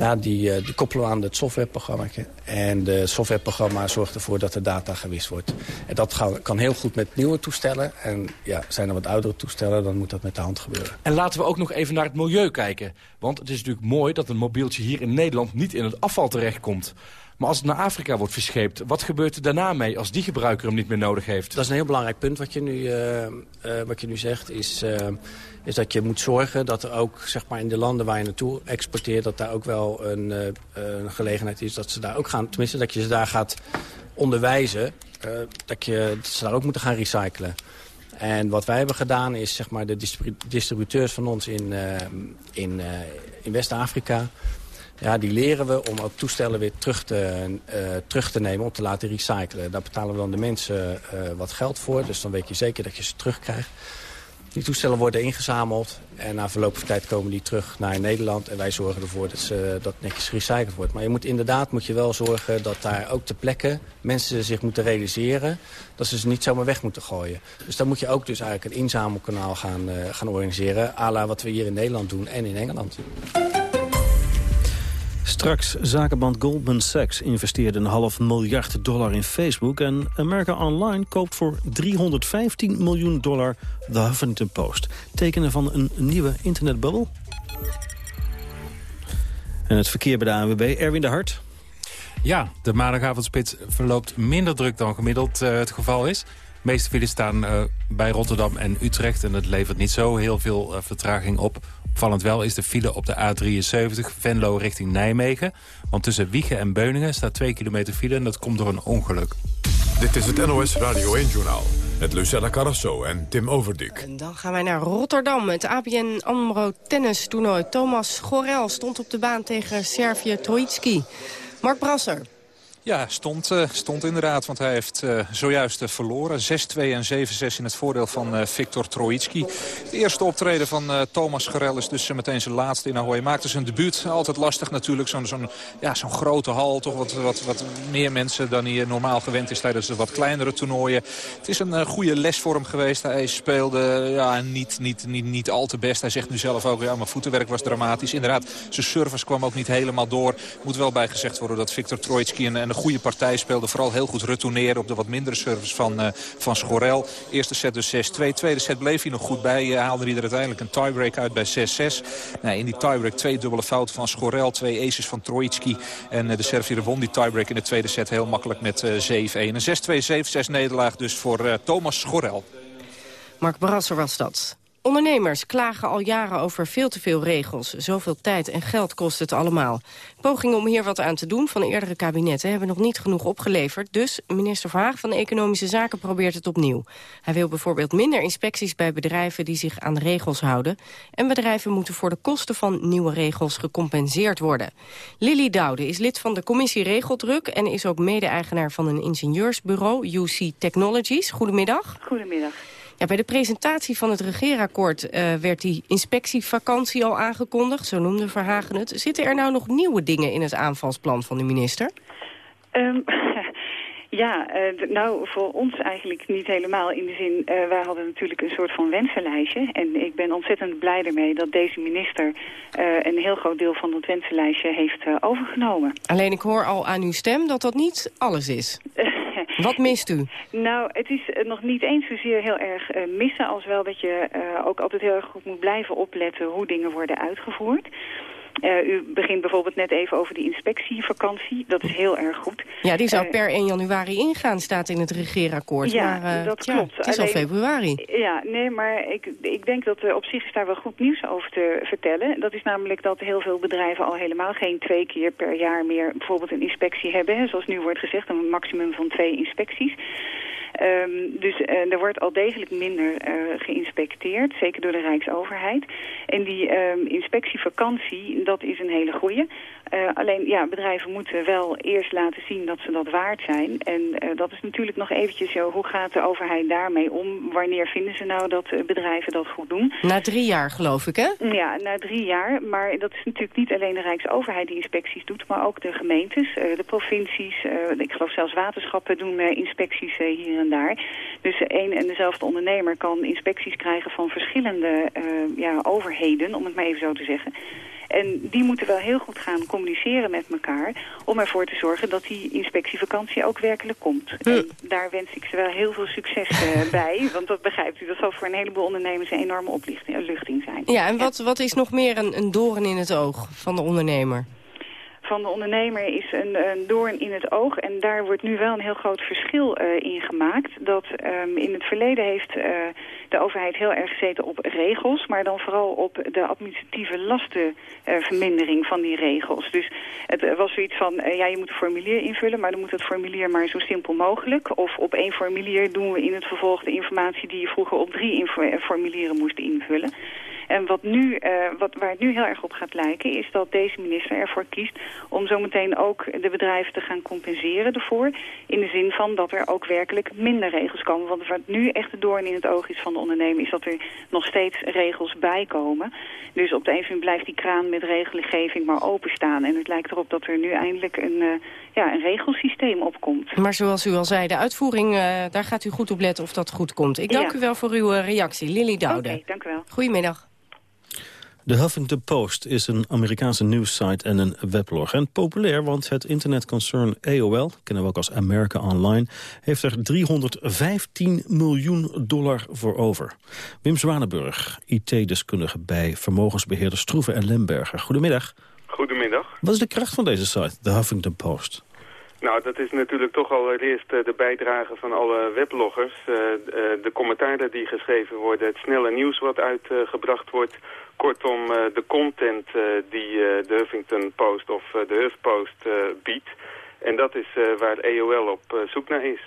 Nou, die, koppelen we aan het softwareprogramma. En de softwareprogramma zorgt ervoor dat de data gewist wordt. En dat kan heel goed met nieuwe toestellen. En ja, zijn er wat oudere toestellen, dan moet dat met de hand gebeuren. En laten we ook nog even naar het milieu kijken. Want het is natuurlijk mooi dat een mobieltje hier in Nederland niet in het afval terechtkomt. Maar als het naar Afrika wordt verscheept, wat gebeurt er daarna mee als die gebruiker hem niet meer nodig heeft? Dat is een heel belangrijk punt wat je nu, uh, uh, wat je nu zegt. Is, uh, is dat je moet zorgen dat er ook zeg maar, in de landen waar je naartoe exporteert... dat daar ook wel een, een gelegenheid is dat ze daar ook gaan... tenminste dat je ze daar gaat onderwijzen dat, je, ze daar ook moeten gaan recyclen. En wat wij hebben gedaan is zeg maar, de distributeurs van ons in, in, in West-Afrika ja, die leren we om ook toestellen weer terug te, uh, terug te nemen om te laten recyclen. Daar betalen we dan de mensen uh, wat geld voor. Dus dan weet je zeker dat je ze terugkrijgt. Die toestellen worden ingezameld en na verloop van tijd komen die terug naar Nederland. En wij zorgen ervoor dat, ze, dat netjes gerecycled wordt. Maar je moet inderdaad moet je wel zorgen dat daar ook ter plekke mensen zich moeten realiseren... dat ze ze niet zomaar weg moeten gooien. Dus dan moet je ook dus eigenlijk een inzamelkanaal gaan, uh, gaan organiseren... à la wat we hier in Nederland doen en in Engeland. Straks zakenband Goldman Sachs investeerde een half miljard dollar in Facebook... en America Online koopt voor 315 miljoen dollar The Huffington Post. Tekenen van een nieuwe internetbubbel? En het verkeer bij de ANWB, Erwin de Hart. Ja, de maandagavondspits verloopt minder druk dan gemiddeld uh, het geval is. De meeste files staan uh, bij Rotterdam en Utrecht... en dat levert niet zo heel veel uh, vertraging op. Opvallend wel is de file op de A73 Venlo richting Nijmegen. Want tussen Wiegen en Beuningen staat 2 kilometer file... en dat komt door een ongeluk. Dit is het NOS Radio 1-journaal met Lucella Carrasso en Tim Overdik. En dan gaan wij naar Rotterdam. Het ABN AMRO tennis toernooi. Thomas Gorel stond op de baan tegen Servië Trojitski. Mark Brasser. Ja, stond, uh, stond inderdaad, want hij heeft uh, zojuist uh, verloren. 6-2 en 7-6 in het voordeel van Viktor Troitsky. De eerste optreden van Thomas Gerel is dus meteen zijn laatste in Ahoy. Hij maakte zijn debuut, altijd lastig natuurlijk. Zo'n zo'n ja, zo'n grote hal, toch wat, wat, wat meer mensen dan hij normaal gewend is tijdens de wat kleinere toernooien. Het is een goede les voor hem geweest. Hij speelde ja, niet, niet, niet, niet al te best. Hij zegt nu zelf ook, ja, mijn voetenwerk was dramatisch. Inderdaad, zijn service kwam ook niet helemaal door. Moet wel bijgezegd worden dat Viktor Troitsky een, een goede partij speelde. Vooral heel goed retourneren op de wat mindere service van, uh, van Schorel. Eerste set dus 6-2. Tweede set bleef hij nog goed bij. Uh, haalde hij er uiteindelijk een tiebreak uit bij 6-6. Nou, in die tiebreak twee dubbele fouten van Schorel. Twee aces van Trojitski. En uh, de Servier won die tiebreak in de tweede set heel makkelijk met 7-1. Een 6-2, 7-6 nederlaag dus voor Thomas Schorel. Mark Brasser was dat. Ondernemers klagen al jaren over veel te veel regels. Zoveel tijd en geld kost het allemaal. Pogingen om hier wat aan te doen van eerdere kabinetten... hebben nog niet genoeg opgeleverd. Dus minister Verhaag van Economische Zaken probeert het opnieuw. Hij wil bijvoorbeeld minder inspecties bij bedrijven... die zich aan de regels houden. En bedrijven moeten voor de kosten van nieuwe regels gecompenseerd worden. Lily Doude is lid van de commissie Regeldruk... en is ook mede-eigenaar van een ingenieursbureau, UC Technologies. Goedemiddag. Goedemiddag. Ja, bij de presentatie van het regeerakkoord uh, werd die inspectievakantie al aangekondigd. Zo noemde Verhagen het. Zitten er nou nog nieuwe dingen in het aanvalsplan van de minister? Um, Ja, uh, nou voor ons eigenlijk niet helemaal. In de zin, uh, wij hadden natuurlijk een soort van wensenlijstje. En ik ben ontzettend blij ermee dat deze minister een heel groot deel van dat wensenlijstje heeft overgenomen. Alleen ik hoor al aan uw stem dat dat niet alles is. Wat mist u? Nou, het is nog niet eens zozeer heel erg missen... als wel dat je ook altijd heel erg goed moet blijven opletten hoe dingen worden uitgevoerd. Uh, u begint bijvoorbeeld net even over die inspectievakantie. Dat is heel erg goed. Ja, die zou uh, per 1 januari ingaan, staat in het regeerakkoord. Ja, maar, uh, dat ja, klopt. Het is Alleen, al februari. Ja, nee, maar ik, ik denk dat op zich is daar wel goed nieuws over te vertellen. Dat is namelijk dat heel veel bedrijven al helemaal geen twee keer per jaar meer bijvoorbeeld een inspectie hebben. Hè, zoals nu wordt gezegd, een maximum van twee inspecties. Um, dus uh, er wordt al degelijk minder uh, geïnspecteerd, zeker door de Rijksoverheid. En die um, inspectievakantie, dat is een hele goeie. Uh, alleen, ja, bedrijven moeten wel eerst laten zien dat ze dat waard zijn. En dat is natuurlijk nog eventjes zo, hoe gaat de overheid daarmee om? Wanneer vinden ze nou dat bedrijven dat goed doen? Na drie jaar, geloof ik, hè? Ja, na drie jaar. Maar dat is natuurlijk niet alleen de Rijksoverheid die inspecties doet, maar ook de gemeentes, de provincies. ik geloof zelfs waterschappen doen inspecties hier en daar. Dus één en dezelfde ondernemer kan inspecties krijgen van verschillende uh, ja, overheden, om het maar even zo te zeggen. En die moeten wel heel goed gaan communiceren met elkaar... om ervoor te zorgen dat die inspectievakantie ook werkelijk komt. En daar wens ik ze wel heel veel succes uh, bij. Want dat begrijpt u, dat zal voor een heleboel ondernemers... een enorme opluchting zijn. Ja, en wat, wat is nog meer een, een doorn in het oog van de ondernemer? Van de ondernemer is een, een doorn in het oog. En daar wordt nu wel een heel groot verschil uh, in gemaakt. Dat um, in het verleden heeft uh, de overheid heel erg gezeten op regels... maar dan vooral op de administratieve lastenvermindering uh, van die regels. Dus het was zoiets van, ja, je moet een formulier invullen... maar dan moet het formulier maar zo simpel mogelijk. Of op één formulier doen we in het vervolg de informatie... die je vroeger op drie formulieren moest invullen. En wat nu, uh, wat, waar het nu heel erg op gaat lijken... is dat deze minister ervoor kiest om zometeen ook de bedrijven te gaan compenseren ervoor. In de zin van dat er ook werkelijk minder regels komen. Want wat nu echt de doorn in het oog is van de ondernemer... is dat er nog steeds regels bij komen. Dus op de een blijft die kraan met regelgeving maar openstaan. En het lijkt erop dat er nu eindelijk een, uh, ja, een regelsysteem opkomt. Maar zoals u al zei, de uitvoering, uh, daar gaat u goed op letten of dat goed komt. Ik dank ja. u wel voor uw reactie. Lily Doude. Oké, okay, dank u wel. Goedemiddag. De Huffington Post is een Amerikaanse nieuwssite en een weblog. En populair, want het internetconcern AOL, kennen we ook als America Online... heeft er 315 miljoen dollar voor over. Wim Zwanenburg, IT-deskundige bij vermogensbeheerder Stroeven en Lemberger. Goedemiddag. Goedemiddag. Wat is de kracht van deze site, de Huffington Post? Nou, dat is natuurlijk toch allereerst de bijdrage van alle webloggers. Uh, de commentaren die geschreven worden, het snelle nieuws wat uitgebracht wordt... Kortom, uh, de content uh, die uh, de Huffington Post of de HuffPost biedt. En dat is waar AOL op zoek naar is.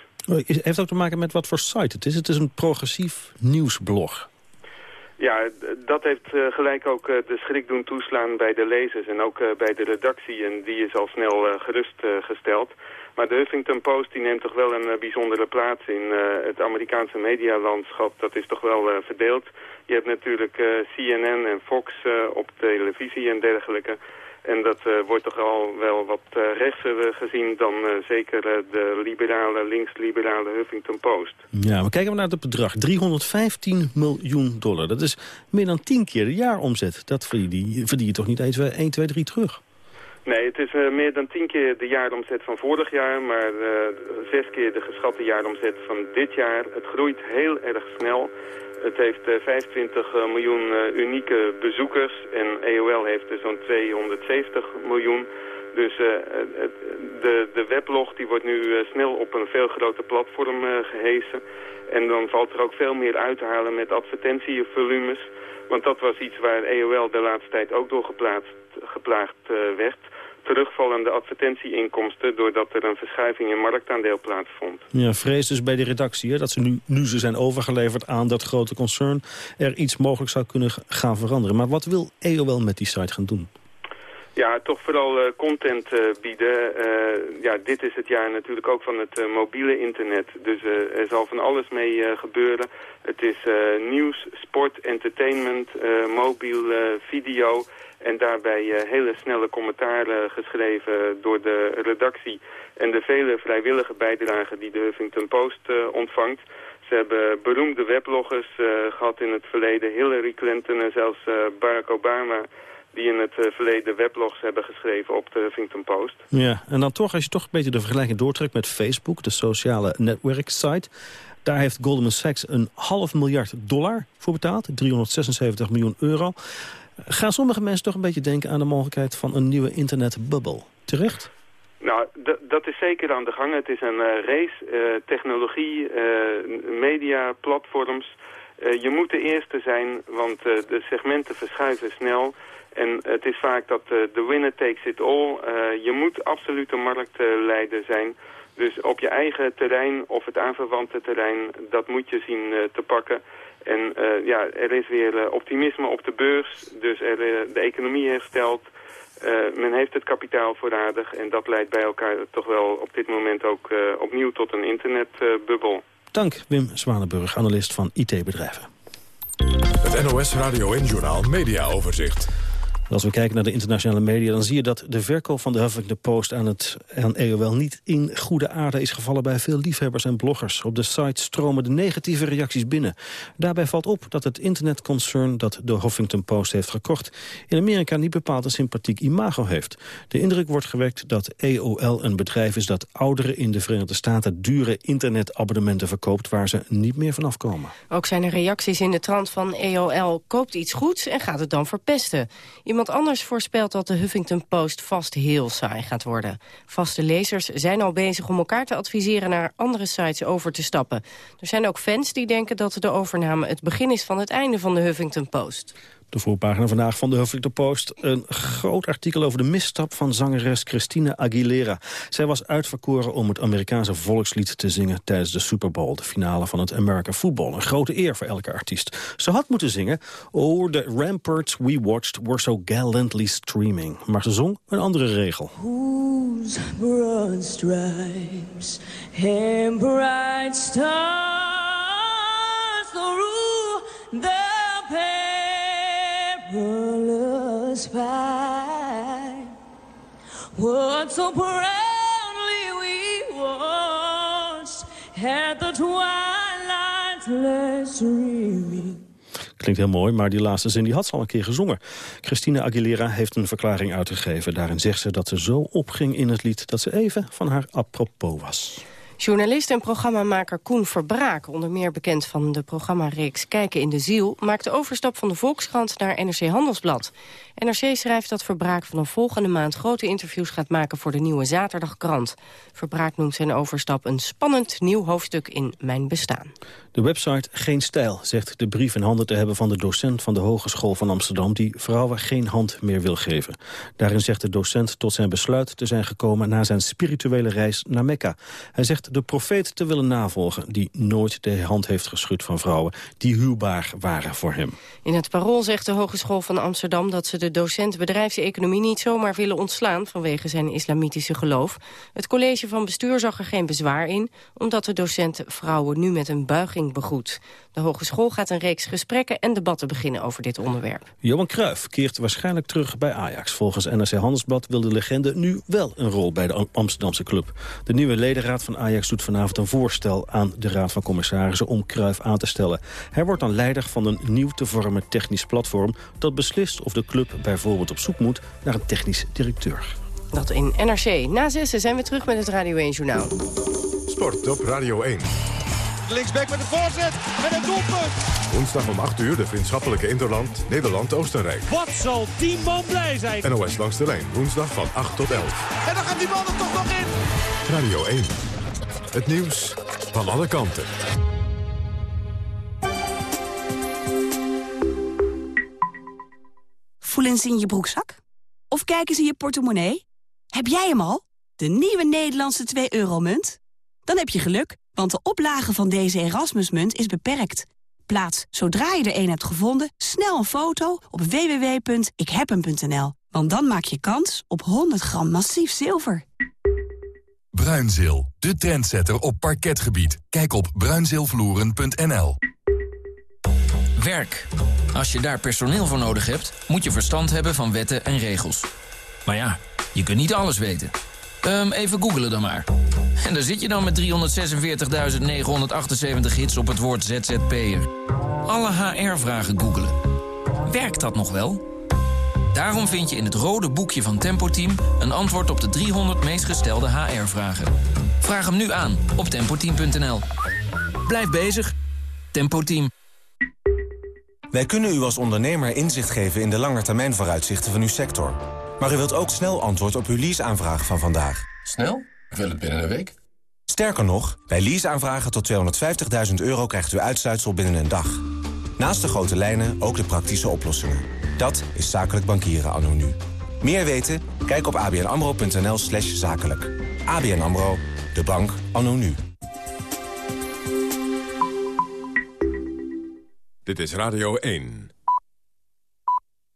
Het heeft ook te maken met wat voor site het is. Het is een progressief nieuwsblog. Ja, dat heeft gelijk ook de schrik doen toeslaan bij de lezers en ook bij de redactie. En die is al snel gerustgesteld. Maar de Huffington Post die neemt toch wel een bijzondere plaats in het Amerikaanse medialandschap. Dat is toch wel verdeeld. Je hebt natuurlijk CNN en Fox op televisie en dergelijke. En dat uh, wordt toch al wel wat uh, rechtser gezien dan zeker de liberale, links-liberale Huffington Post. Ja, maar kijken we naar het bedrag. 315 miljoen dollar. Dat is meer dan 10 keer de jaaromzet. Dat verdien je, verdien je toch niet eens 1, 2, 3 terug? Nee, het is meer dan 10 keer de jaaromzet van vorig jaar, maar zes keer de geschatte jaaromzet van dit jaar. Het groeit heel erg snel. Het heeft 25 miljoen unieke bezoekers en AOL heeft er zo'n 270 miljoen. Dus de, de weblog die wordt nu snel op een veel groter platform gehesen. En dan valt er ook veel meer uit te halen met advertentievolumes. Want dat was iets waar AOL de laatste tijd ook door geplaagd werd terugvallende advertentieinkomsten... doordat er een verschuiving in marktaandeel plaatsvond. Ja, vrees dus bij de redactie hè, dat ze nu, nu ze zijn overgeleverd aan dat grote concern... er iets mogelijk zou kunnen gaan veranderen. Maar wat wil EOL met die site gaan doen? Ja, toch vooral uh, content uh, bieden. Uh, ja, dit is het jaar natuurlijk ook van het mobiele internet. Dus er zal van alles mee gebeuren. Het is nieuws, sport, entertainment, mobiel, video... en daarbij hele snelle commentaren geschreven door de redactie... en de vele vrijwillige bijdragen die de Huffington Post ontvangt... Ze hebben beroemde webloggers gehad in het verleden. Hillary Clinton en zelfs Barack Obama die in het uh, verleden weblogs hebben geschreven op de Huffington Post. Ja, en dan toch, als je toch een beetje de vergelijking doortrekt met Facebook, de sociale netwerksite... daar heeft Goldman Sachs een half miljard dollar voor betaald, 376 miljoen euro. Gaan sommige mensen toch een beetje denken aan de mogelijkheid van een nieuwe internetbubbel? Terecht? Nou, dat is zeker aan de gang. Het is een uh, race, uh, technologie, media, platforms... je moet de eerste zijn, want de segmenten verschuiven snel. En het is vaak dat de uh, winner takes it all. Uh, je moet absoluut een marktleider zijn. Dus op je eigen terrein of het aanverwante terrein, dat moet je zien uh, te pakken. En uh, ja, er is weer optimisme op de beurs, dus er, de economie herstelt. men heeft het kapitaal voorradig en dat leidt bij elkaar toch wel op dit moment ook opnieuw tot een internetbubbel. Dank Wim Zwanenburg, analist van IT-bedrijven. Het NOS Radio en Journal Media Overzicht als we kijken naar de internationale media... dan zie je dat de verkoop van de Huffington Post aan, het, aan EOL... niet in goede aarde is gevallen bij veel liefhebbers en bloggers. Op de site stromen de negatieve reacties binnen. Daarbij valt op dat het internetconcern dat de Huffington Post heeft gekocht... in Amerika niet bepaald een sympathiek imago heeft. De indruk wordt gewekt dat EOL een bedrijf is... dat ouderen in de Verenigde Staten dure internetabonnementen verkoopt... waar ze niet meer vanaf komen. Ook zijn er reacties in de trant van EOL koopt iets goeds en gaat het dan verpesten. Anders voorspelt dat de Huffington Post vast heel saai gaat worden. Vaste lezers zijn al bezig om elkaar te adviseren naar andere sites over te stappen. Er zijn ook fans die denken dat de overname het begin is van het einde van de Huffington Post de voorpagina vandaag van de Huffington Post. Een groot artikel over de misstap van zangeres Christina Aguilera. Zij was uitverkoren om het Amerikaanse volkslied te zingen... tijdens de Super Bowl, de finale van het American Football. Een grote eer voor elke artiest. Ze had moeten zingen... Oh, the ramparts we watched were so gallantly streaming. Maar ze zong een andere regel. Stripes bright stars What so we the. Klinkt heel mooi, maar die laatste zin die had ze al een keer gezongen. Christina Aguilera heeft een verklaring uitgegeven. Daarin zegt ze dat ze zo opging in het lied... dat ze even van haar apropos was. Journalist en programmamaker Koen Verbraak, onder meer bekend van de programmareeks Kijken in de Ziel, maakt de overstap van de Volkskrant naar NRC Handelsblad. NRC schrijft dat Verbraak vanaf volgende maand grote interviews gaat maken voor de nieuwe Zaterdagkrant. Verbraak noemt zijn overstap een spannend nieuw hoofdstuk in Mijn Bestaan. De website Geen Stijl zegt de brief in handen te hebben van de docent van de Hogeschool van Amsterdam die vrouwen geen hand meer wil geven. Daarin zegt de docent tot zijn besluit te zijn gekomen na zijn spirituele reis naar Mekka. Hij zegt de profeet te willen navolgen die nooit de hand heeft geschud van vrouwen die huwbaar waren voor hem. In het parool zegt de Hogeschool van Amsterdam dat ze de docent bedrijfseconomie niet zomaar willen ontslaan vanwege zijn islamitische geloof. Het college van bestuur zag er geen bezwaar in, omdat de docent vrouwen nu met een buiging begroet. De hogeschool gaat een reeks gesprekken en debatten beginnen over dit onderwerp. Johan Cruijff keert waarschijnlijk terug bij Ajax. Volgens NRC Handelsblad wil de legende nu wel een rol bij de Amsterdamse club. De nieuwe ledenraad van Ajax doet vanavond een voorstel aan de Raad van Commissarissen om Cruijff aan te stellen. Hij wordt dan leider van een nieuw te vormen technisch platform dat beslist of de club bijvoorbeeld op zoek moet naar een technisch directeur. Dat in NRC. Na zessen zijn we terug met het Radio 1 Journaal. Sport op Radio 1. Linksback met de voorzet met een doelpunt. Woensdag om 8 uur de vriendschappelijke Interland Nederland-Oostenrijk. Wat zal die man blij zijn. NOS langs de lijn, woensdag van 8 tot 11. En dan gaat die man er toch nog in. Radio 1. Het nieuws van alle kanten. Voelen ze in je broekzak? Of kijken ze in je portemonnee? Heb jij hem al? De nieuwe Nederlandse 2-euro-munt? Dan heb je geluk, want de oplage van deze Erasmusmunt is beperkt. Plaats, zodra je er een hebt gevonden, snel een foto op www.ikhebhem.nl. Want dan maak je kans op 100 gram massief zilver. Bruinzeel, de trendsetter op parketgebied. Kijk op bruinzeelvloeren.nl. Werk. Als je daar personeel voor nodig hebt, moet je verstand hebben van wetten en regels. Maar ja, je kunt niet alles weten. Um, even googelen dan maar. En daar zit je dan met 346.978 hits op het woord ZZP'er. Alle HR-vragen googelen. Werkt dat nog wel? Daarom vind je in het rode boekje van Tempo Team... een antwoord op de 300 meest gestelde HR-vragen. Vraag hem nu aan op tempoteam.nl. Blijf bezig. Tempo Team. Wij kunnen u als ondernemer inzicht geven in de langetermijnvooruitzichten van uw sector. Maar u wilt ook snel antwoord op uw leaseaanvraag van vandaag. Snel? Ik wil het binnen een week. Sterker nog, bij leaseaanvragen tot 250.000 euro krijgt u uitsluitsel binnen een dag. Naast de grote lijnen ook de praktische oplossingen. Dat is zakelijk bankieren anno nu. Meer weten? Kijk op abnamro.nl slash zakelijk. ABN AMRO, de bank anno nu. Dit is Radio 1.